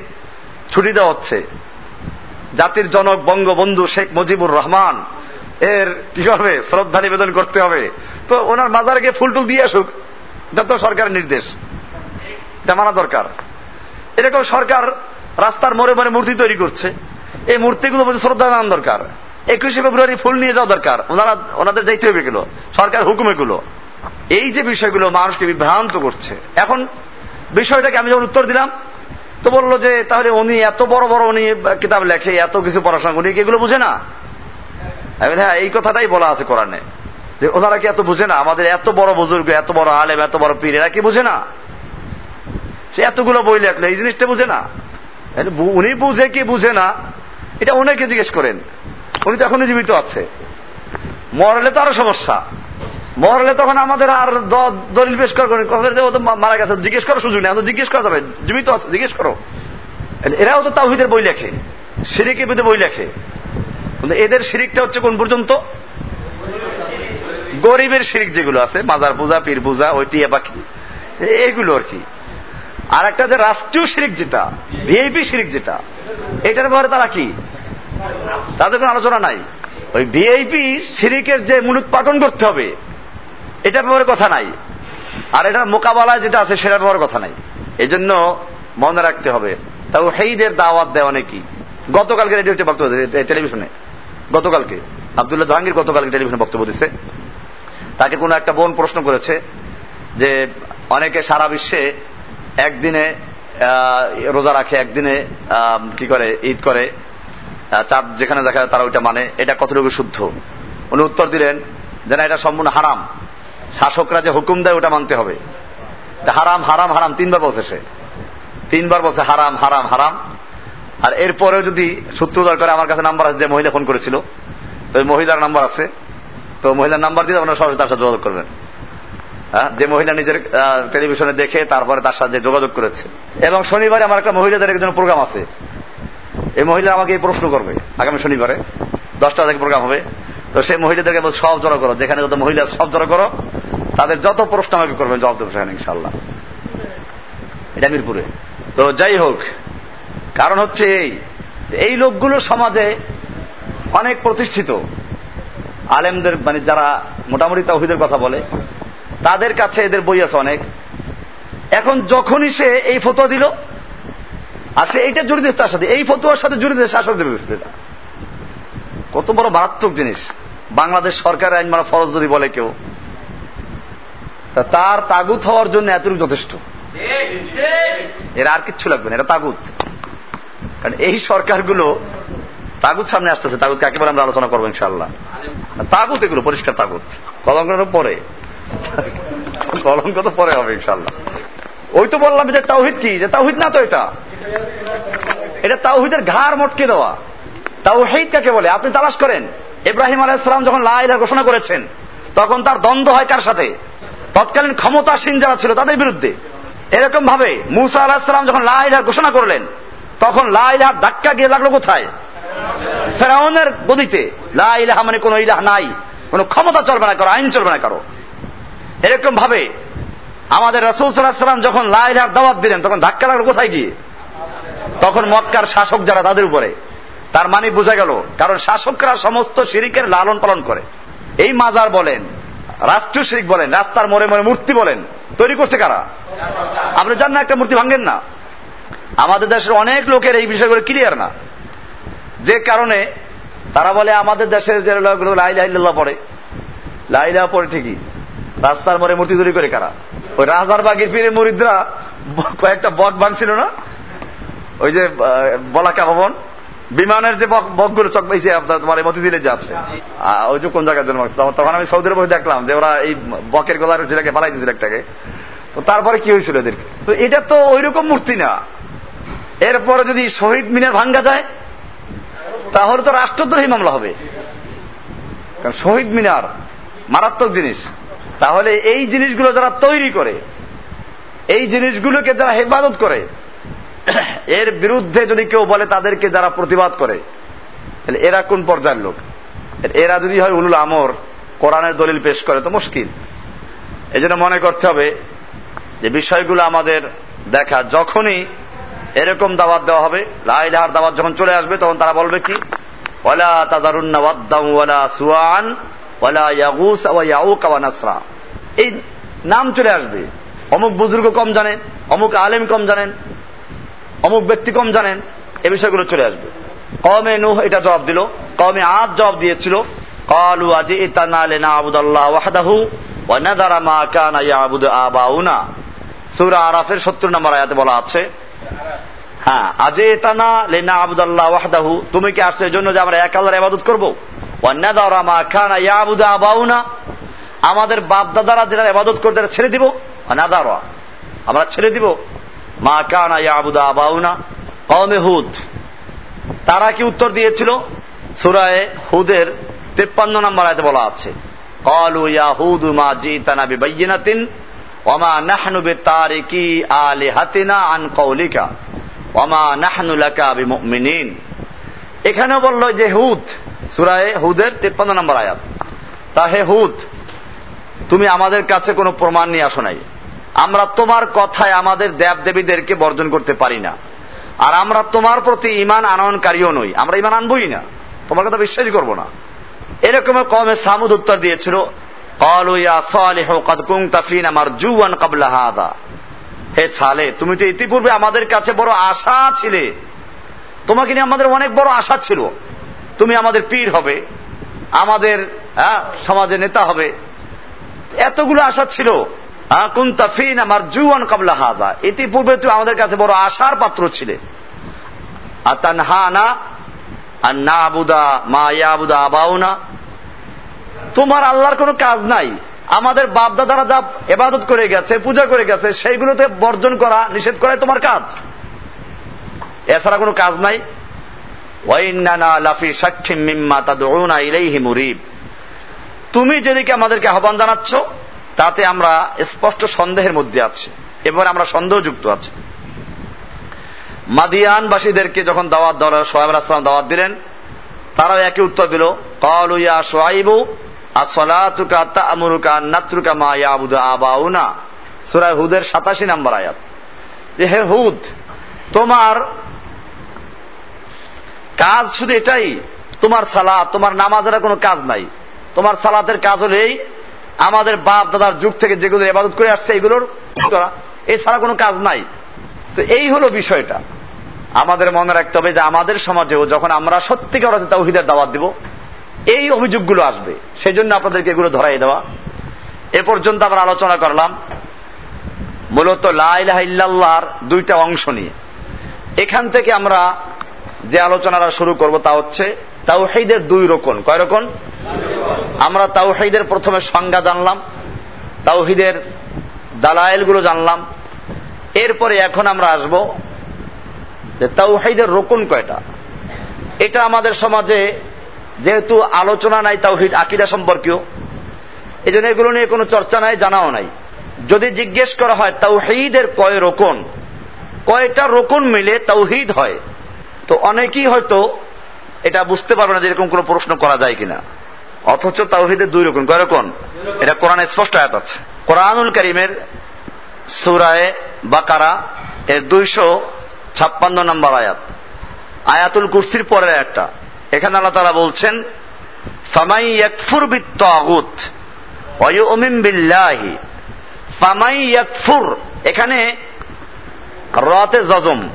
ছুটি দেওয়া হচ্ছে। জাতির জনক, বঙ্গবন্ধু শেখ মুজিবুর রহমান, এর কি করবে শ্রদ্ধা নিবেদন করতে হবে। তো ওনার মাজারে গিয়ে ফুল টুল দিয়ে আসুক। এটা তো সরকারের নির্দেশ। এটা মানা দরকার। এরকম সরকার রাস্তার মোড়ে মোড়ে মূর্তি তৈরি করছে। এই মূর্তিগুলো বলছে শ্রদ্ধা জানান দরকার। একুশে ফেব্রুয়ারি ফুল নিয়ে যাওয়া দরকার। ওনারা, ওনাদের যাইতে হবে এগুলো। সরকার হুকুম এগুলো এই যে বিষয়গুলো মানুষকে বিভ্রান্ত করছে। এখন বিষয়টাকে আমি যখন উত্তর দিলাম, তো বলল যে, তাহলে উনি এত বড় বড় উনি কিতাব লেখে, এত কিছু পড়াশোনা উনি এগুলো বুঝে না? হ্যাঁ এই কথাটাই বলা আছে কোরআনে। যে ওনারা কি এত বুঝে না? আমাদের এত বড় বুজুর্গ, এত বড় আলেম, এত বড় পীর, এরা কি বুঝে না? সে এতগুলো বই লেখলো, এই জিনিসটা বুঝে না? উনি বুঝে কি বুঝে না, এটা ওনাকে জিজ্ঞেস করেন। উনি তো এখনই জীবিত আছে। মরলে তো আরও সমস্যা। মরলে তখন আমাদের আর দলিল পেশ তো মারা গেছে, জিজ্ঞেস করার সুযোগ নেই। জিজ্ঞেস করা যাবে। জীবিত আছে, জিজ্ঞেস করো। এরাও তো তাওহিদের বই লেখে। সিরিকের বিরুদ্ধে বই লেখে। কিন্তু এদের শিরিকটা হচ্ছে কোন পর্যন্ত? গরিবের শিরিক যেগুলো আছে, মাজার পূজা, পীর পূজা, ওই টিয়া পাখি। এইগুলো আর কি। আর একটা যে রাষ্ট্রীয় শিরিক যেটা ভিআইপি শিরিক যেটা, এটার ব্যাপারে তারা কি? তাদের কোনো আলোচনা নাই। ওই ভিআইপি শিরিকের যে মূলত পাঠন করতে হবে, এটার ব্যাপারে কথা নাই। আর এটার মোকাবেলায় যেটা আছে, সেটার ব্যাপারে কথা নাই। এজন্য মনে রাখতে হবে তাও হেইদের দাওয়াত দেয় অনেকই গতকালকে রেডিওতে বক্তব্য টেলিভিশনে। গতকালকে। আবদুল্লাহ জাহাঙ্গীর গতকালকে টেলিভিশনে বক্তব্য দিচ্ছে তাকে কোনো একটা বোন প্রশ্ন করেছে যে, অনেকে সারা বিশ্বে একদিনে রোজা রাখে, একদিনে কি করে, ঈদ করে চাঁদ যেখানে দেখা যায় তারা ওইটা মানে এটা কতটুকু শুদ্ধ? উনি উত্তর দিলেন যে না, এটা সম্পূর্ণ হারাম। শাসকরা যে হুকুম দেয় ওটা মানতে হবে। হারাম হারাম হারাম, তিনবার বলছে সে। তিনবার বলছে হারাম হারাম হারাম। আর এরপরেও যদি সূত্রধর করে আমার কাছে নাম্বার আছে যে মহিলা ফোন করেছিল, তো মহিলার নাম্বার আছে। তো মহিলার নাম্বার দিয়ে আপনারা সরাসরি তার সাথে যোগাযোগ করবেন। যে মহিলা নিজের টেলিভিশনে দেখে তারপরে তার সাথে যোগাযোগ করেছে। এবং শনিবারে আমার একটা মহিলাদের একজন প্রোগ্রাম আছে। এই মহিলা আমাকে এই প্রশ্ন করবে আগামী শনিবারে। দশটা থেকে প্রোগ্রাম হবে। তো সেই মহিলাদেরকে সব জড়ো করো। যেখানে যত মহিলা সব জড়ো করো। তাদের যত প্রশ্ন আমাকে করবেন, জবাব দেবো সেখানে ইনশাল্লাহ এটা মিরপুরে। তো যাই হোক, কারণ হচ্ছে এই এই লোকগুলো সমাজে অনেক প্রতিষ্ঠিত। আলেমদের মানে যারা মোটামুটি তাহিদের কথা বলে তাদের কাছে এদের বই আছে অনেক। এখন যখনই সে এই ফতোয়া দিল, আর সে এইটা জড়িত তার সাথে, এই ফতোয়ার সাথে জড়িত শাসকদের বিরুদ্ধে কত বড় মারাত্মক জিনিস। বাংলাদেশ সরকার আইন মানা ফরজ যদি বলে কেউ। তার তাগুত হওয়ার জন্য এতটুকু যথেষ্ট। এর আর কিচ্ছু লাগবে না, এটা তাগুত। কারণ এই সরকারগুলো তাগুত সামনে আসতেছে তাগুত কাকে বলে আমরা আলোচনা করব ইনশাল্লাহ তাগুত এগুলো, পরিষ্কার তাগুত। কলঙ্কটা পরে। কলঙ্ক তো পরে হবে ইনশাল্লাহ ওই তো বললাম যে তাওহিদ কি? যে তাওহিদ না তো এটা? এটা তাওহিদের ঘাড় মটকে দেওয়া। তাওহিদ কাকে বলে? আপনি তালাশ করেন। ইব্রাহিম আলাইসালাম যখন লাইলা ঘোষণা করেছেন, তখন তার দ্বন্দ্ব হয় কার সাথে? তৎকালীন ক্ষমতাসীন যারা ছিল, তাদের বিরুদ্ধে। এরকম ভাবে মুসা আলাহিসাম যখন লাইলা ঘোষণা করলেন, তখন লাইলার ধাক্কা গিয়ে লাগল কোথায়? ফেরাউনের গদিতে। লা ইলাহা মানে কোন ইলাহ নাই। কোন ক্ষমতা চলবে না কারও, আইন চলবে না কারও। এরকম ভাবে আমাদের রসুল সাল্লাম যখন লাইলার দাওয়াত দিলেন, তখন ধাক্কা লাগল কোথায় গিয়ে? তখন মক্কার শাসক যারা তাদের উপরে, তার মানে বোঝা গেল, কারণ শাসকরা সমস্ত শিরিকের লালন পালন করে। এই মাজার বলেন, রাষ্ট্রীয় শিরিক বলেন, রাস্তার মোড়ে মোড়ে মূর্তি বলেন, তৈরি করছে কারা? আপনি জান না একটা মূর্তি ভাঙ্গেন না? আমাদের দেশের অনেক লোকের এই বিষয়গুলো ক্লিয়ার না। যে কারণে তারা বলে, আমাদের দেশের যে লোকগুলো লাইলাহ পড়ে লাইলাহ পড়ে ঠিকই। রাস্তার মোড়ে মূর্তি তৈরি করে কারা? ওই রাজার বাগের ফিরে মুরিদরা কয়েকটা বক ভাঙছিল না? ওই যে বলাকা ভবন? বিমানের যে বকগুলো চক পাইছে তোমার মতিঝিলে যাচ্ছে ওই যে কোন জায়গার জন্য তখন আমি সৌদির আরবে দেখলাম যে ওরা এই বকের গলার যেটাকে দিয়েছিল একটাকে। তো তারপরে কি হয়েছিল এদেরকে? তো এটা তো ওই রকম মূর্তি না। এরপরে যদি শহীদ মিনার ভাঙ্গা যায়, তাহলে তো রাষ্ট্রদ্রোহী মামলা হবে। কারণ শহীদ মিনার মারাত্মক জিনিস। তাহলে এই জিনিসগুলো যারা তৈরি করে, এই জিনিসগুলোকে যারা হেফাজত করে, এর বিরুদ্ধে যদি কেউ বলে তাদেরকে যারা প্রতিবাদ করে, তাহলে এরা কোন পর্যায়ের লোক? এরা যদি হয় উলুল আমর, কোরআনের দলিল পেশ করে, তো মুশকিল। এই মনে করতে হবে যে বিষয়গুলো আমাদের দেখা, যখনই এরকম দাওয়াত দেওয়া হবে লাইলাহার দাওয়াত যখন চলে আসবে, তখন তারা বলবে কি? ওয়ালা তাদারুন্না ওয়াদ্দাম ওয়ালা সুয়ান ওয়ালা ইয়াগুস ওয়া ইয়াউক ওয়া নাসরা। এই নাম চলে আসবে। অমুক বুজুর্গ কম জানেন, অমুক আলেম কম জানেন, অমুক ব্যক্তি কম জানেন, এ বিষয়গুলো চলে আসবে। কমে নুহ এটা জবাব দিল কমে আজ জবাব দিয়েছিল, কালু আজি ইতানা লেনা আবুদাল্লাহ ওয়াহদাহু ওয়া নাদারা মা কানা ইয়াবুদু আবাউনা। সূরা আরাফের 70 নম্বর আয়াতে বলা আছে হ্যাঁ আজে তানা লেনা আবুদাল্লাহ ওয়াহদাহু। তুমি কি আসছে এজন্য যে আমরা এক আল্লাহর ইবাদত করব? ওয়া নাদারা মা কানা ইয়াবুদু আবাউনা। আমাদের বাপ দাদারা যেটা এবাদত করে করতে ছেড়ে দিব? না দাঁড়া আমরা ছেড়ে দিব? মা কানা ইয়াবুদা আবাউনা কমে হুদ। তারা কি উত্তর দিয়েছিল? সুরায় হুদের তেপ্পান্ন নম্বর আয়তে বলা আছে, কলু ইয়াহুদ মা জিতানা বিবাইনাতিন ওমা নাহনু আলে আলিহাতিনা আন কৌলিকা ওমা নাহনু লাকা বিমুমিনিন। এখানেও বলল যে হুদ, সুরায় হুদের তেপ্পান্ন নম্বর আয়াত। তা হে হুদ তুমি আমাদের কাছে কোনো প্রমাণ নিয়ে আসো নাই। আমরা তোমার কথায় আমাদের দেব দেবীদেরকে বর্জন করতে পারি না। আর আমরা তোমার প্রতি ইমান আনয়নকারীও নই। আমরা ইমান আনবই না। তোমার কথা বিশ্বাসই করব না। এরকম কমে সামুদ উত্তর দিয়েছিল হে সালে, তুমি তো ইতিপূর্বে আমাদের কাছে বড় আশা ছিলে। তোমাকে নিয়ে আমাদের অনেক বড় আশা ছিল। তুমি আমাদের পীর হবে, আমাদের সমাজে নেতা হবে। এতগুলো আশা ছিল। কুন্তাফিন আমার জুয়ান কাবলা হাজা ইতিপূর্বে তুমি আমাদের কাছে বড় আশার পাত্র ছিলে। না তোমার আল্লাহর কোনো কাজ নাই। আমাদের বাপ দাদারা যা এবাদত করে গেছে, পূজা করে গেছে, সেইগুলোতে বর্জন করা, নিষেধ করাই তোমার কাজ। এছাড়া কোনো কাজ নাই। লাফি সাক্ষী মিম্মা তাদউনা ইলাইহি মুরিব। তুমি যেদিকে আমাদেরকে আহ্বান জানাচ্ছ, তাতে আমরা স্পষ্ট সন্দেহের মধ্যে আছি। এবার আমরা সন্দেহযুক্ত আছি। মাদিয়ানবাসীদেরকে যখন দাওয়াত দেওয়া সোহাব আসলাম দাওয়াত দিলেন, তারাও একই উত্তর দিল, কলু ইয়া সোহাইবু আসলাতুকা তামুরুকা নাত্রুকা মা ইয়াবুদু আবাউনা? সুরায় হুদের সাতাশি নাম্বার আয়াত। যে হে হুদ, তোমার কাজ শুধু এটাই, তোমার সালাদ তোমার নামাজের কোনো কাজ নাই। তোমার সালাতের কাজ হলেই আমাদের বাপ দাদার যুগ থেকে যেগুলো এবাদত করে আসছে, এগুলোর করা। এছাড়া কোনো কাজ নাই। তো এই হলো বিষয়টা। আমাদের মনে রাখতে হবে যে আমাদের সমাজেও যখন আমরা সত্যিকার অর্থে তাওহিদের দাওয়াত দিব, এই অভিযোগগুলো আসবে। সেই জন্য আপনাদেরকে এগুলো ধরাই দেওয়া। এ পর্যন্ত আমরা আলোচনা করলাম। মূলত লাইলাহার দুইটা অংশ নিয়ে। এখান থেকে আমরা যে আলোচনাটা শুরু করব তা হচ্ছে তাওহিদের দুই রকম কয় রকম আমরা তাওহিদের প্রথমে সংজ্ঞা জানলাম, তাওহিদের দালায়েলগুলো জানলাম। এরপরে এখন আমরা আসব যে তাওহিদের রোকন কয়টা। এটা আমাদের সমাজে যেহেতু আলোচনা নাই তাওহিদ আকিদা সম্পর্কীয় এই জন্য এগুলো নিয়ে কোনো চর্চা নাই, জানাও নাই। যদি জিজ্ঞেস করা হয় তাওহিদের কয় রোকন, কয়টা রোকন মিলে তাওহিদ হয়, তো অনেকেই হয়তো এটা বুঝতে পারবে না যে এরকম কোনো প্রশ্ন করা যায় কিনা। অথচ তাওহিদের দুই রকম। কয় রকম? এটা কোরআনে স্পষ্ট আয়াত আছে। কোরআনুল করিমের সুরায় বাকারা এর দুইশো ছাপ্পান্ন নম্বর আয়াত। আয়াতুল কুরসির পরের একটা এখানে আল্লাহ তারা বলছেন, ফামাই ইয়াকফুর বিত্তাগুত ওয়ুমিন বিল্লাহি। ফামাই ইয়াকফুর এখানে রতে জজম।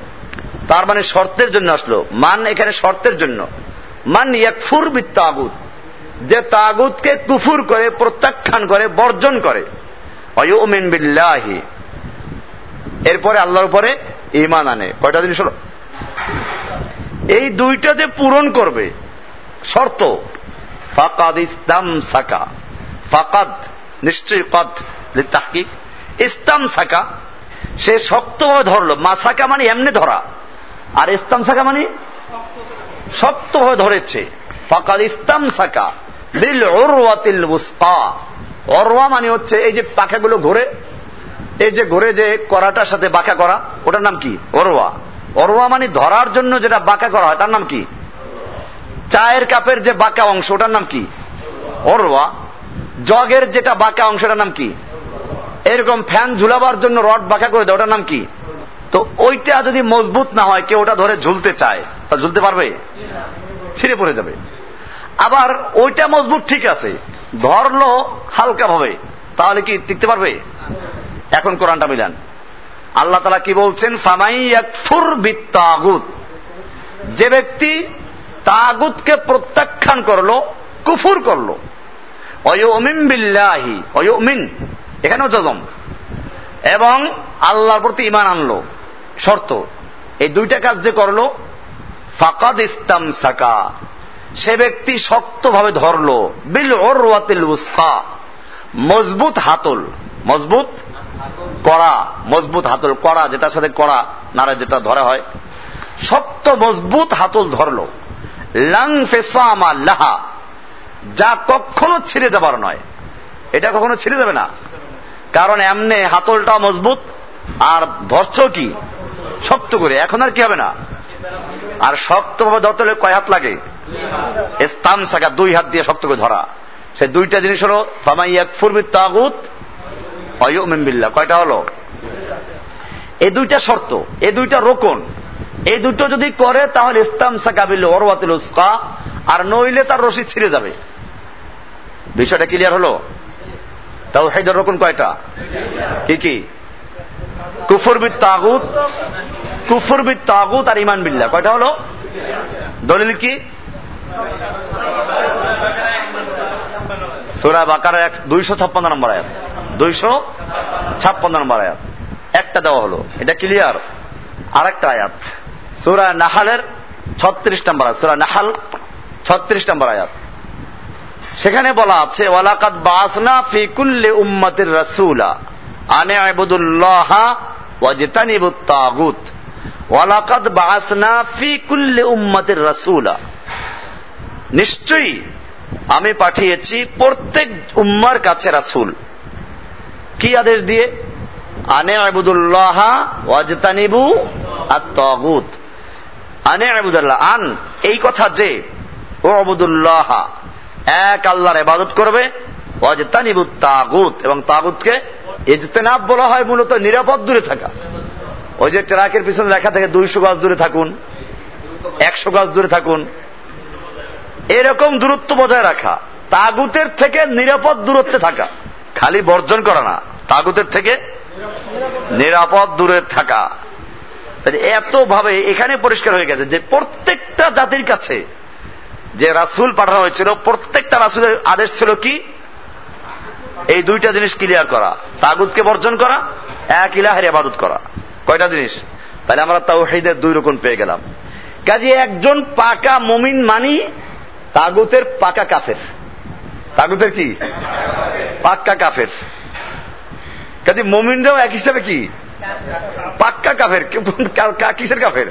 তার মানে শর্তের জন্য আসলো। মান এখানে শর্তের জন্য। মান ইয়াকফুর বিত্তাগুত। যে তাগুতকে কুফুর করে, প্রত্যাখ্যান করে, বর্জন করে। অয়ুমিন বিল্লাহি। এরপরে আল্লাহর উপরে ইমান আনে। কয়টা জিনিস হলো? এই দুইটা যে পূরণ করবে, শর্ত, ফাকাদ ইস্তাম সাকা ফাকাদ নিশ্চয় কদ তাহকিক ইস্তাম সাকা সে শক্তভাবে ধরলো। মাসাকা মানে এমনি ধরা। আর ইস্তাম সাকা মানে শক্তভাবে ধরেছে। ফাকাদ ইস্তাম সাকা বিল ওরওয়াতিল বুস্তা অরওয়া মানে হচ্ছে এই যে পাখাগুলো ঘুরে, এই যে ঘুরে যে করাটার সাথে বাঁকা করা, ওটার নাম কি? অরওয়া অরওয়া মানে ধরার জন্য যেটা বাঁকা করা হয়, তার নাম কি? চায়ের কাপের যে বাঁকা অংশ, ওটার নাম কি? অরওয়া জগের যেটা বাঁকা অংশটার নাম কি? এরকম ফ্যান ঝুলাবার জন্য রড বাঁকা করে দেয়, ওটার নাম কি? তো ওইটা যদি মজবুত না হয়, কেউ ওটা ধরে ঝুলতে চায়, তা ঝুলতে পারবে? ছিঁড়ে পড়ে যাবে। আবার ওইটা মজবুত ঠিক আছে, ধরলো, হালকা ভাবে, তাহলে কি টিকতে পারবে? এখন কোরআনটা মিলান। আল্লাহ তালা কি বলছেন? ফামাইয়াকফুর বিত্তাগুত। যে ব্যক্তি তাগুতকে প্রত্যাখ্যান করল, কুফুর করল, অয়মিন বিল্লাহি, অয়মিন, এখানেও জজম এবং আল্লাহর প্রতি ইমান আনলো। শর্ত, এই দুইটা কাজ যে করল, ফাকাদ ইস্তাম সাকা সে ব্যক্তি শক্তভাবে ধরলো, বিল ওরওয়াতিল উস্কা, মজবুত হাতল, মজবুত কড়া, মজবুত হাতল, কড়া, যেটার সাথে কড়া নারা যেটা ধরা হয়, শক্ত মজবুত হাতল ধরলো, লাং ফেসামা লাহা, যা কখনো ছিঁড়ে যাবার নয়, এটা কখনো ছিঁড়ে যাবে না, কারণ এমনে হাতলটা মজবুত, আর ধরছ কি? শক্ত করে, এখন আর কি হবে না? আর শক্তভাবে ধরতে হলে কয় হাত লাগে? ইস্তাম সাকা দুই হাত দিয়ে শক্ত করে ধরা। সে দুইটা জিনিস হলো ফামাইয়াক ফুরবিত তাগুত অয়ুমিল্লা কয়টা হলো? এই দুইটা শর্ত এই দুইটা রোকন। এই দুটো যদি করে, তাহলে ইস্তাম সাকাবিল ওরওয়াতিল উস্কা, আর নইলে তার রশি ছিঁড়ে যাবে। বিষয়টা ক্লিয়ার হলো? তাও হেদের রকম কয়টা? কি কি? কুফর বিদ তাগুত, কুফর বিদ তাগুত আর ইমান বিল্লা কয়টা হলো? দলিল কি? সুরা বাকার এক দুইশো ছাপ্পান্ন নম্বর আয়াত। দুইশো ছাপ্পান্ন নম্বর আয়াত। একটা দেওয়া হলো। এটা ক্লিয়ার আর একটা আয়াত। সুরা নাহালের ছত্রিশ নম্বর আয়াত। সুরা নাহাল ছত্রিশ নম্বর আয়াত। সেখানে বলা আছে ওয়ালাকাত বাসনা ফি কুল্লি উম্মতির রাসূলা। আনে আবুদুল্লাহ তাগুত ওয়ালাকাদ বাসনা ফি কুল্লি উম্মতির রাসূলা। নিশ্চয়ই আমি পাঠিয়েছি প্রত্যেক উম্মার কাছে রাসূল। কি আদেশ দিয়ে? আনে আবুদুল্লাহ ওয়াজতানিবু আত-তাগুত। আনে আবুদুল্লাহ আন, এই কথা যে, ও আবুদুল্লাহ, এক আল্লাহর ইবাদত করবে ওয়াজতানিবুত তাগুত এবং তাগুতকে ইজতেনাব বলা হয় মূলত নিরাপদ দূরে থাকা। ওই যে ট্রাকের পিছনে লেখা থাকে দুইশো গাছ দূরে থাকুন, একশো গাছ দূরে থাকুন। এরকম দূরত্ব বজায় রাখা। তাগুতের থেকে নিরাপদ দূরত্বে থাকা। খালি বর্জন করা না, তাগুতের থেকে নিরাপদ দূরে থাকা। এত ভাবে এখানে পরিষ্কার হয়ে গেছে যে প্রত্যেকটা জাতির কাছে যে রাসুল পাঠানো হয়েছিল, প্রত্যেকটা রাসুলের আদেশ ছিল কি? এই দুইটা জিনিস ক্লিয়ার করা। তাগুতকে বর্জন করা, এক ইলাহের আবাদত করা। কয়টা জিনিস? তাহলে আমরা তাওহিদের দুই রকম পেয়ে গেলাম। কাজে একজন পাকা মমিন মানি তাগুতের পাকা কাফের। তাগুতের কি? পাক্কা কাফের। কাজে মমিনরাও এক হিসাবে কি? পাক্কা কাফের। কিসের কাফের?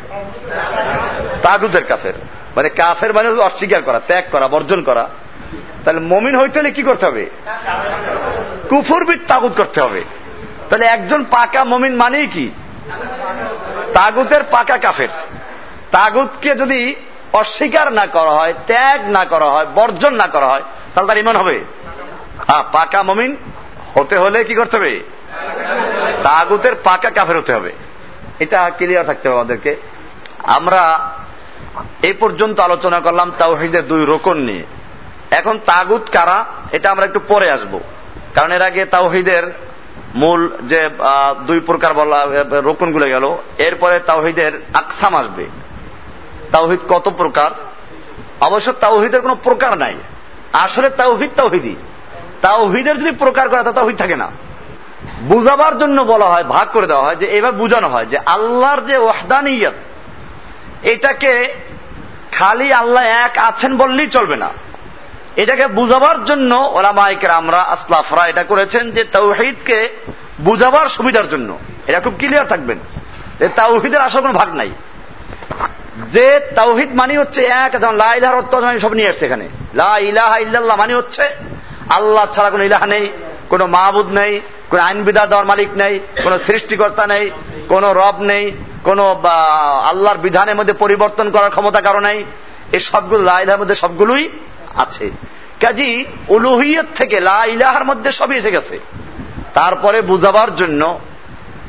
তাগুতের কাফের। মানে কাফের মানে অস্বীকার করা, ত্যাগ করা, বর্জন করা। তাহলে মমিন হইতে হলে কি করতে হবে? কুফুরবিদ তাগুত করতে হবে। তাহলে একজন পাকা মমিন মানেই কি? তাগুতের পাকা কাফের। তাগুতকে যদি অস্বীকার না করা হয়, ত্যাগ না করা হয়, বর্জন না করা হয়, তাহলে তার ইমান হবে? হ্যাঁ পাকা মমিন হতে হলে কি করতে হবে? তাগুতের পাকা কাফের হতে হবে। এটা ক্লিয়ার থাকতে হবে আমাদেরকে। আমরা এ পর্যন্ত আলোচনা করলাম তাওহিদের দুই রোকন নিয়ে। এখন তাগুত কারা? এটা আমরা একটু পরে আসব। কারণ এর আগে তাওহিদের মূল যে দুই প্রকার বলা রোকনগুলো গেল। এরপরে তাওহিদের আকসাম আসবে। তাওহিদ কত প্রকার? অবশ্য তাওহিদের কোনো প্রকার নাই। আসলে তাওহিদ তাওহিদি তাওহিদের যদি প্রকার করা তাওহিদ থাকে না। বুঝাবার জন্য বলা হয়, ভাগ করে দেওয়া হয় যে এবার বুঝানো হয় যে, আল্লাহর যে ওয়াহদানিয়ত, এটাকে খালি আল্লাহ এক আছেন বললেই চলবে না। এটাকে বুঝাবার জন্য ওলামাইকের আমরা আসলাফরা এটা করেছেন যে তাওহিদকে বুঝাবার সুবিধার জন্য। এটা খুব ক্লিয়ার থাকবেন। তাওহিদের আসার কোনো ভাগ নাই। যে তাওহিদ মানে হচ্ছে এক, যেমন লাইলার অর্থ আমি সব নিয়ে আসছে এখানে। লা ইলাহা ইল্লাল্লাহ মানে হচ্ছে আল্লাহ ছাড়া কোনো ইলাহা নেই, কোনো মাহবুদ নেই, কোন আইন বিধান দেওয়ার মালিক নেই, কোন সৃষ্টিকর্তা নেই, কোন রব নেই, কোন আল্লাহর বিধানের মধ্যে পরিবর্তন করার ক্ষমতা কারও নেই। এই সবগুলো লাইলার মধ্যে সবগুলোই আছে। কাজী, উলুহিয়ত থেকে লা মধ্যে সবই এসে গেছে। তারপরে বুঝাবার জন্য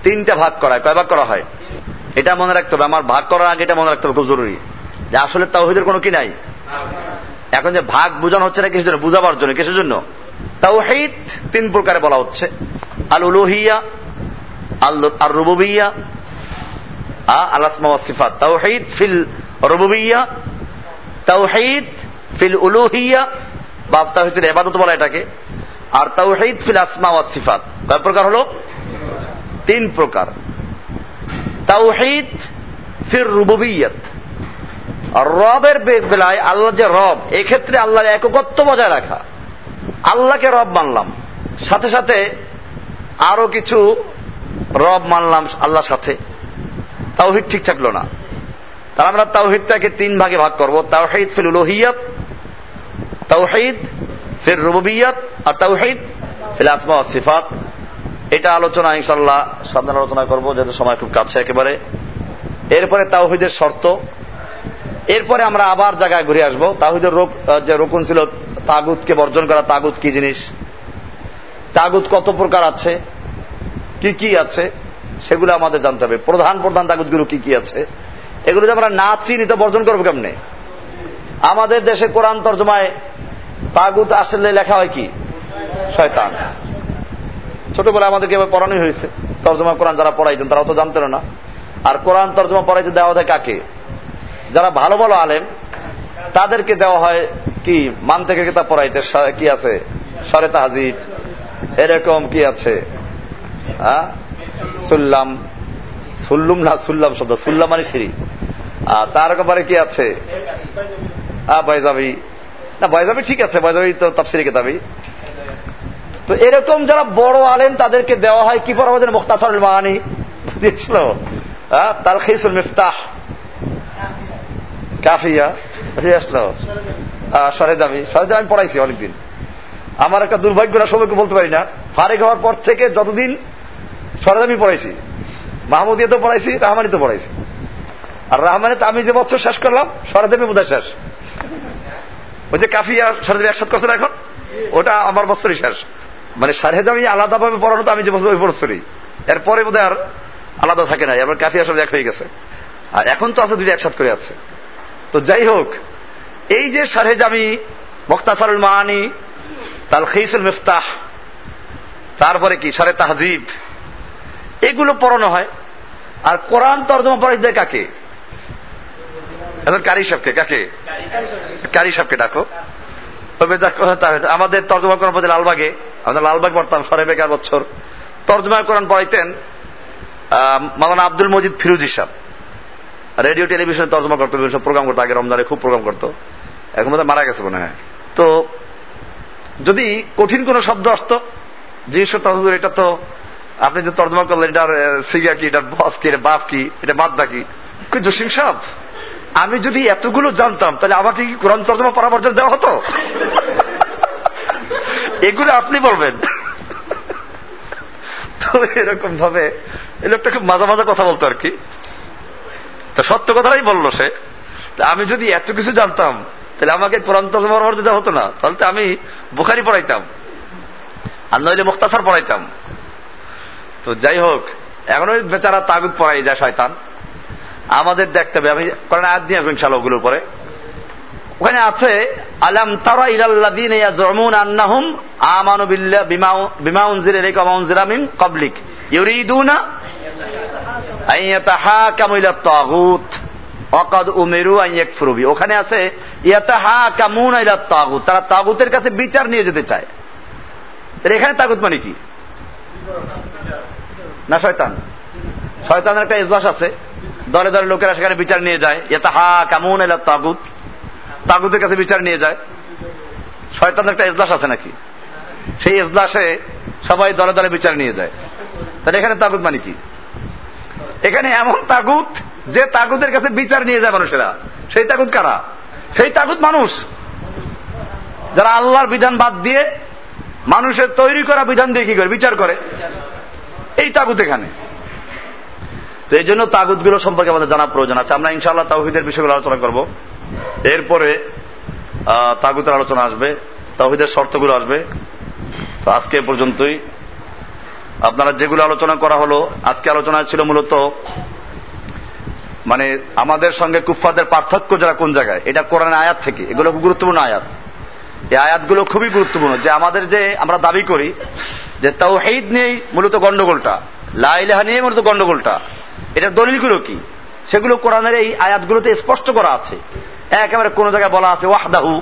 তিনটা ভাগ করা হয়। কয় ভাগ করা হয়? এটা মনে রাখতে হবে। আমার ভাগ করার আগে এটা মনে রাখতে হবে, খুব জরুরি। যে আসলে তাওহিদের কোনো কি নাই? এখন যে ভাগ বোঝানো হচ্ছে না কিসের জন্য? বুঝাবার জন্য। কিসের জন্য? তাওহিদ তিন প্রকারে বলা হচ্ছে। আল উলুহিয়া আর রুবুবিয়া আলাসমা সিফাত তাওহিদ ফিল রুবুবিয়া তাওহিদ ফিল উলুহিয়া বা তাওহিদের এবাদত বলা এটাকে। আর তাওহিদ ফিল আসমা ওয়া সিফাত। কয় প্রকার হলো? তিন প্রকার। তাওহিদ ফির রুবুবিয়াত। রবের বেলায় আল্লাহ যে রব, এক্ষেত্রে আল্লাহর এককত্ব বজায় রাখা। আল্লাহকে রব মানলাম। সাথে সাথে আরও কিছু রব মানলাম আল্লাহর সাথে। তাওহিদ ঠিক থাকল না। তাহলে আমরা তাওহিদটাকে তিন ভাগে ভাগ করব। তাওহিদ ফিল উলুহিয়াত তাওহিদ, ফির রুবুবিয়াত আর তাওহিদ, ফিল আসমা সিফাত। এটা আলোচনা ইনশাল্লাহ সাবধান আলোচনা করব, যেহেতু সময় খুব কাছে একেবারে। এরপরে তাওহিদের শর্ত। এরপরে আমরা আবার জায়গায় ঘুরে আসব। তাহিদের যে রোকন ছিল, তাগুতকে বর্জন করা, তাগুত কি জিনিস? তাগুত কত প্রকার আছে? কি কি আছে? সেগুলো আমাদের জানতে হবে। প্রধান প্রধান তাগুতগুলো কি কি আছে? এগুলো যে আমরা না চিনি, তো বর্জন করব কেমনে? আমাদের দেশে কোরআন তর্জমায় তাগুত আসলে লেখা হয় কি? শয়তান। ছোটবেলায় আমাদেরকে এবার পড়ানোই হয়েছে। তর্জমা কোরআন যারা পড়াইছেন তারা তো জানতেন না। আর কোরআন তর্জমা পড়াইতে দেওয়া হয় কাকে? যারা ভালো ভালো আলেম, তাদেরকে দেওয়া হয় কি? মান থেকে কিতাব পড়াইতে কি আছে? সরে তাহাজিব। এরকম কি আছে? সুল্লাম। সুল্লুম না, সুল্লাম শব্দ। সুল্লাম মানে সিঁড়ি। তার ব্যাপারে কি আছে? বয়জাবি না বয়জাবি ঠিক আছে বয়জাবি তো তাফসিরি কিতাবি তো এরকম যারা বড় আলেন তাদেরকে দেওয়া হয় কি পড়াবো যেন মুখতাসরুল মাহানি বুঝেছিল তার খেসুল মিফতাহ। কাফিয়া। বুঝে আসলো সরে যাবি সরে যাবি আমি পড়াইছি অনেকদিন। আমার একটা দুর্ভাগ্য না সবাইকে বলতে পারি না। ফারেক হওয়ার পর থেকে যতদিন সরেজামি পড়াইছি মাহমুদিয়া তো পড়াইছি রাহমানি তো পড়াইছি। আর রাহমানি তো আমি যে বছর শেষ করলাম, সরেজামি বোধহয় শেষ। ওই যে কাফিয়া সরেজামি একসাথ করছে এখন? ওটা আমার বছরই শেষ। মানে সারেজামি আলাদাভাবে পড়ানো তো আমি যে বছর ওই বছরই এরপরে বোধ আর আলাদা থাকে না, এবার কাফিয়া সব এক হয়ে গেছে। আর এখন তো আছে দুইটা একসাথ করে আছে। তো যাই হোক, এই যে সারেজামি মক্তাসারুল মাহানি তাল খেইসুল মিফতাহ, তারপরে কি? সারে তাহজিব। এগুলো পড়ানো হয়। আর কোরআন তর্জমা পড়াই দেয় কাকে? এখন কারি সাহেবকে, কাকে? কারি সাহেবকে ডাকো। তবে আমাদের তর্জমা কোরআন পড়তে লালবাগে। আমাদের লালবাগ পড়তাম সাড়ে বেকার বছর। তর্জমা কোরআন পড়াইতেন মালানা আব্দুল মজিদ ফিরুজি সাহ রেডিও, টেলিভিশনে তর্জমা করতো, বিভিন্ন প্রোগ্রাম করতো, আগে রমজানে খুব প্রোগ্রাম করতো। এখন মধ্যে মারা গেছে মনে হয়। তো, যদি কঠিন কোন শব্দ আসত জিনিসটা এটা তো আপনি যে তর্জমা করলেন, এটার সিগা কি, এটার বস কি, এটা বাপ কি, এটা বাদদা কি? জসিম সাহেব? আমি যদি এতগুলো জানতাম, তাহলে আমাকে কি কোরআন তর্জমা পরামর্শ দেওয়া হতো? এগুলো আপনি বলবেন। তো এরকম ভাবে এই লোকটা খুব মাজা মাজা কথা বলতো আর কি। তো সত্য কথাটাই বলল সে। আমি যদি এত কিছু জানতাম, তাহলে আমাকে কোরআন তর্জমা পরামর্শ দেওয়া হতো না। তাহলে তো আমি বুখারি পড়াইতাম, আর নইলে মুক্তাসার পড়াইতাম। তো যাই হোক এখন ওই বেচারা তাগুদ পড়াই যায় শয়তান। আমাদের দেখতে হবে। আমি কারণ আয়াত দিয়ে আসব ইনশাল্লাহ ওগুলোর পরে ওখানে আছে, আলাম তারা ইলাল্লাদিন ইয়াজুমুন আন্নাহুম আমানু বিল্লাহ বিমা উনজিলা ইলাইকা ওয়া উনজিলা মিন ক্বাবলিক। ইউরিদুনা আন ইয়াতাহাকামু ইলা তাগুত অকাদ উমেরু আন ইয়াকফুরু বি ওখানে আছে, ইয়াতাহাকামুনা ইলা তাগুত তারা তাগুতের কাছে বিচার নিয়ে যেতে চায়। এখানে তাগুত মানে কি? না শয়তান? শয়তানের একটা ইজলাস আছে। দলে দলে লোকেরা সেখানে বিচার নিয়ে যায়। এটা হা কামুন এলা তাগুত। তাগুতের কাছে বিচার নিয়ে যায়। শয়তানের একটা ইজলাস আছে নাকি? সেই ইজলাসে সবাই দলে দলে বিচার নিয়ে যায়। তাহলে এখানে তাগুত মানে কি? এখানে এমন তাগুত যে তাগুতের কাছে বিচার নিয়ে যায় মানুষেরা। সেই তাগুত কারা? সেই তাগুত মানুষ। যারা আল্লাহর বিধান বাদ দিয়ে মানুষের তৈরি করা বিধান দিয়ে কি করে? বিচার করে। এই তাগুত এখানে। তো এই জন্য তাগুতগুলো সম্পর্কে আমাদের জানা প্রয়োজন আছে। আমরা ইনশাআল্লাহ তাহিদের বিষয়গুলো আলোচনা করব। এরপরে তাগুতের আলোচনা আসবে তাহিদের শর্তগুলো আসবে। তো আজকে পর্যন্তই। আপনারা যেগুলো আলোচনা করা হলো, আজকে আলোচনা ছিল মূলত মানে আমাদের সঙ্গে কুফফাদের পার্থক্য যারা কোন জায়গায়, এটা কোরআন আয়াত থেকে। এগুলো খুব গুরুত্বপূর্ণ আয়াত। এই আয়াতগুলো খুবই গুরুত্বপূর্ণ। যে আমাদের যে আমরা দাবি করি, যে তাও হেদ নিয়েই মূলত গন্ডগোলটা লাইলাহা নিয়ে মূলত গন্ডগোলটা। এটার দলিলগুলো কি? সেগুলো কোরআনের এই আয়াতগুলোতে স্পষ্ট করা আছে। একেবারে কোন জায়গায় বলা আছে ওয়াহদাহু।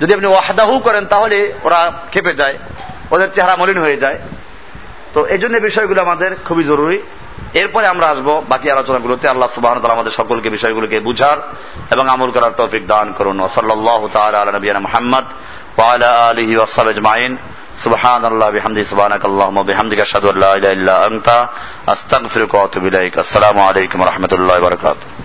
যদি আপনি ওয়াহদাহু করেন, তাহলে ওরা খেপে যায়, ওদের চেহারা মলিন হয়ে যায়। তো এই জন্য বিষয়গুলো আমাদের খুবই জরুরি। এরপরে আমরা আসব বাকি আলোচনাগুলোতে। আল্লাহ সুবাহ আমাদের সকলকে বিষয়গুলোকে বুঝার এবং আমল করার তৌফিক দান করুন। ওসল্লাহ তাল আলী মোহাম্মদ ওয়ালা আলহি ওসাল মাইন সুবহান আল্লাহ বিহামদি সুবহানাক আল্লাহুম্মা বিহামদিকা আশহাদু আল্লা ইলাহা ইল্লা আনতা, আস্তাগফিরুকা ওয়া আতুবু ইলাইক। আসসালামু আলাইকুম ওয়া রাহমাতুল্লাহি ওয়া বারাকাতুহু।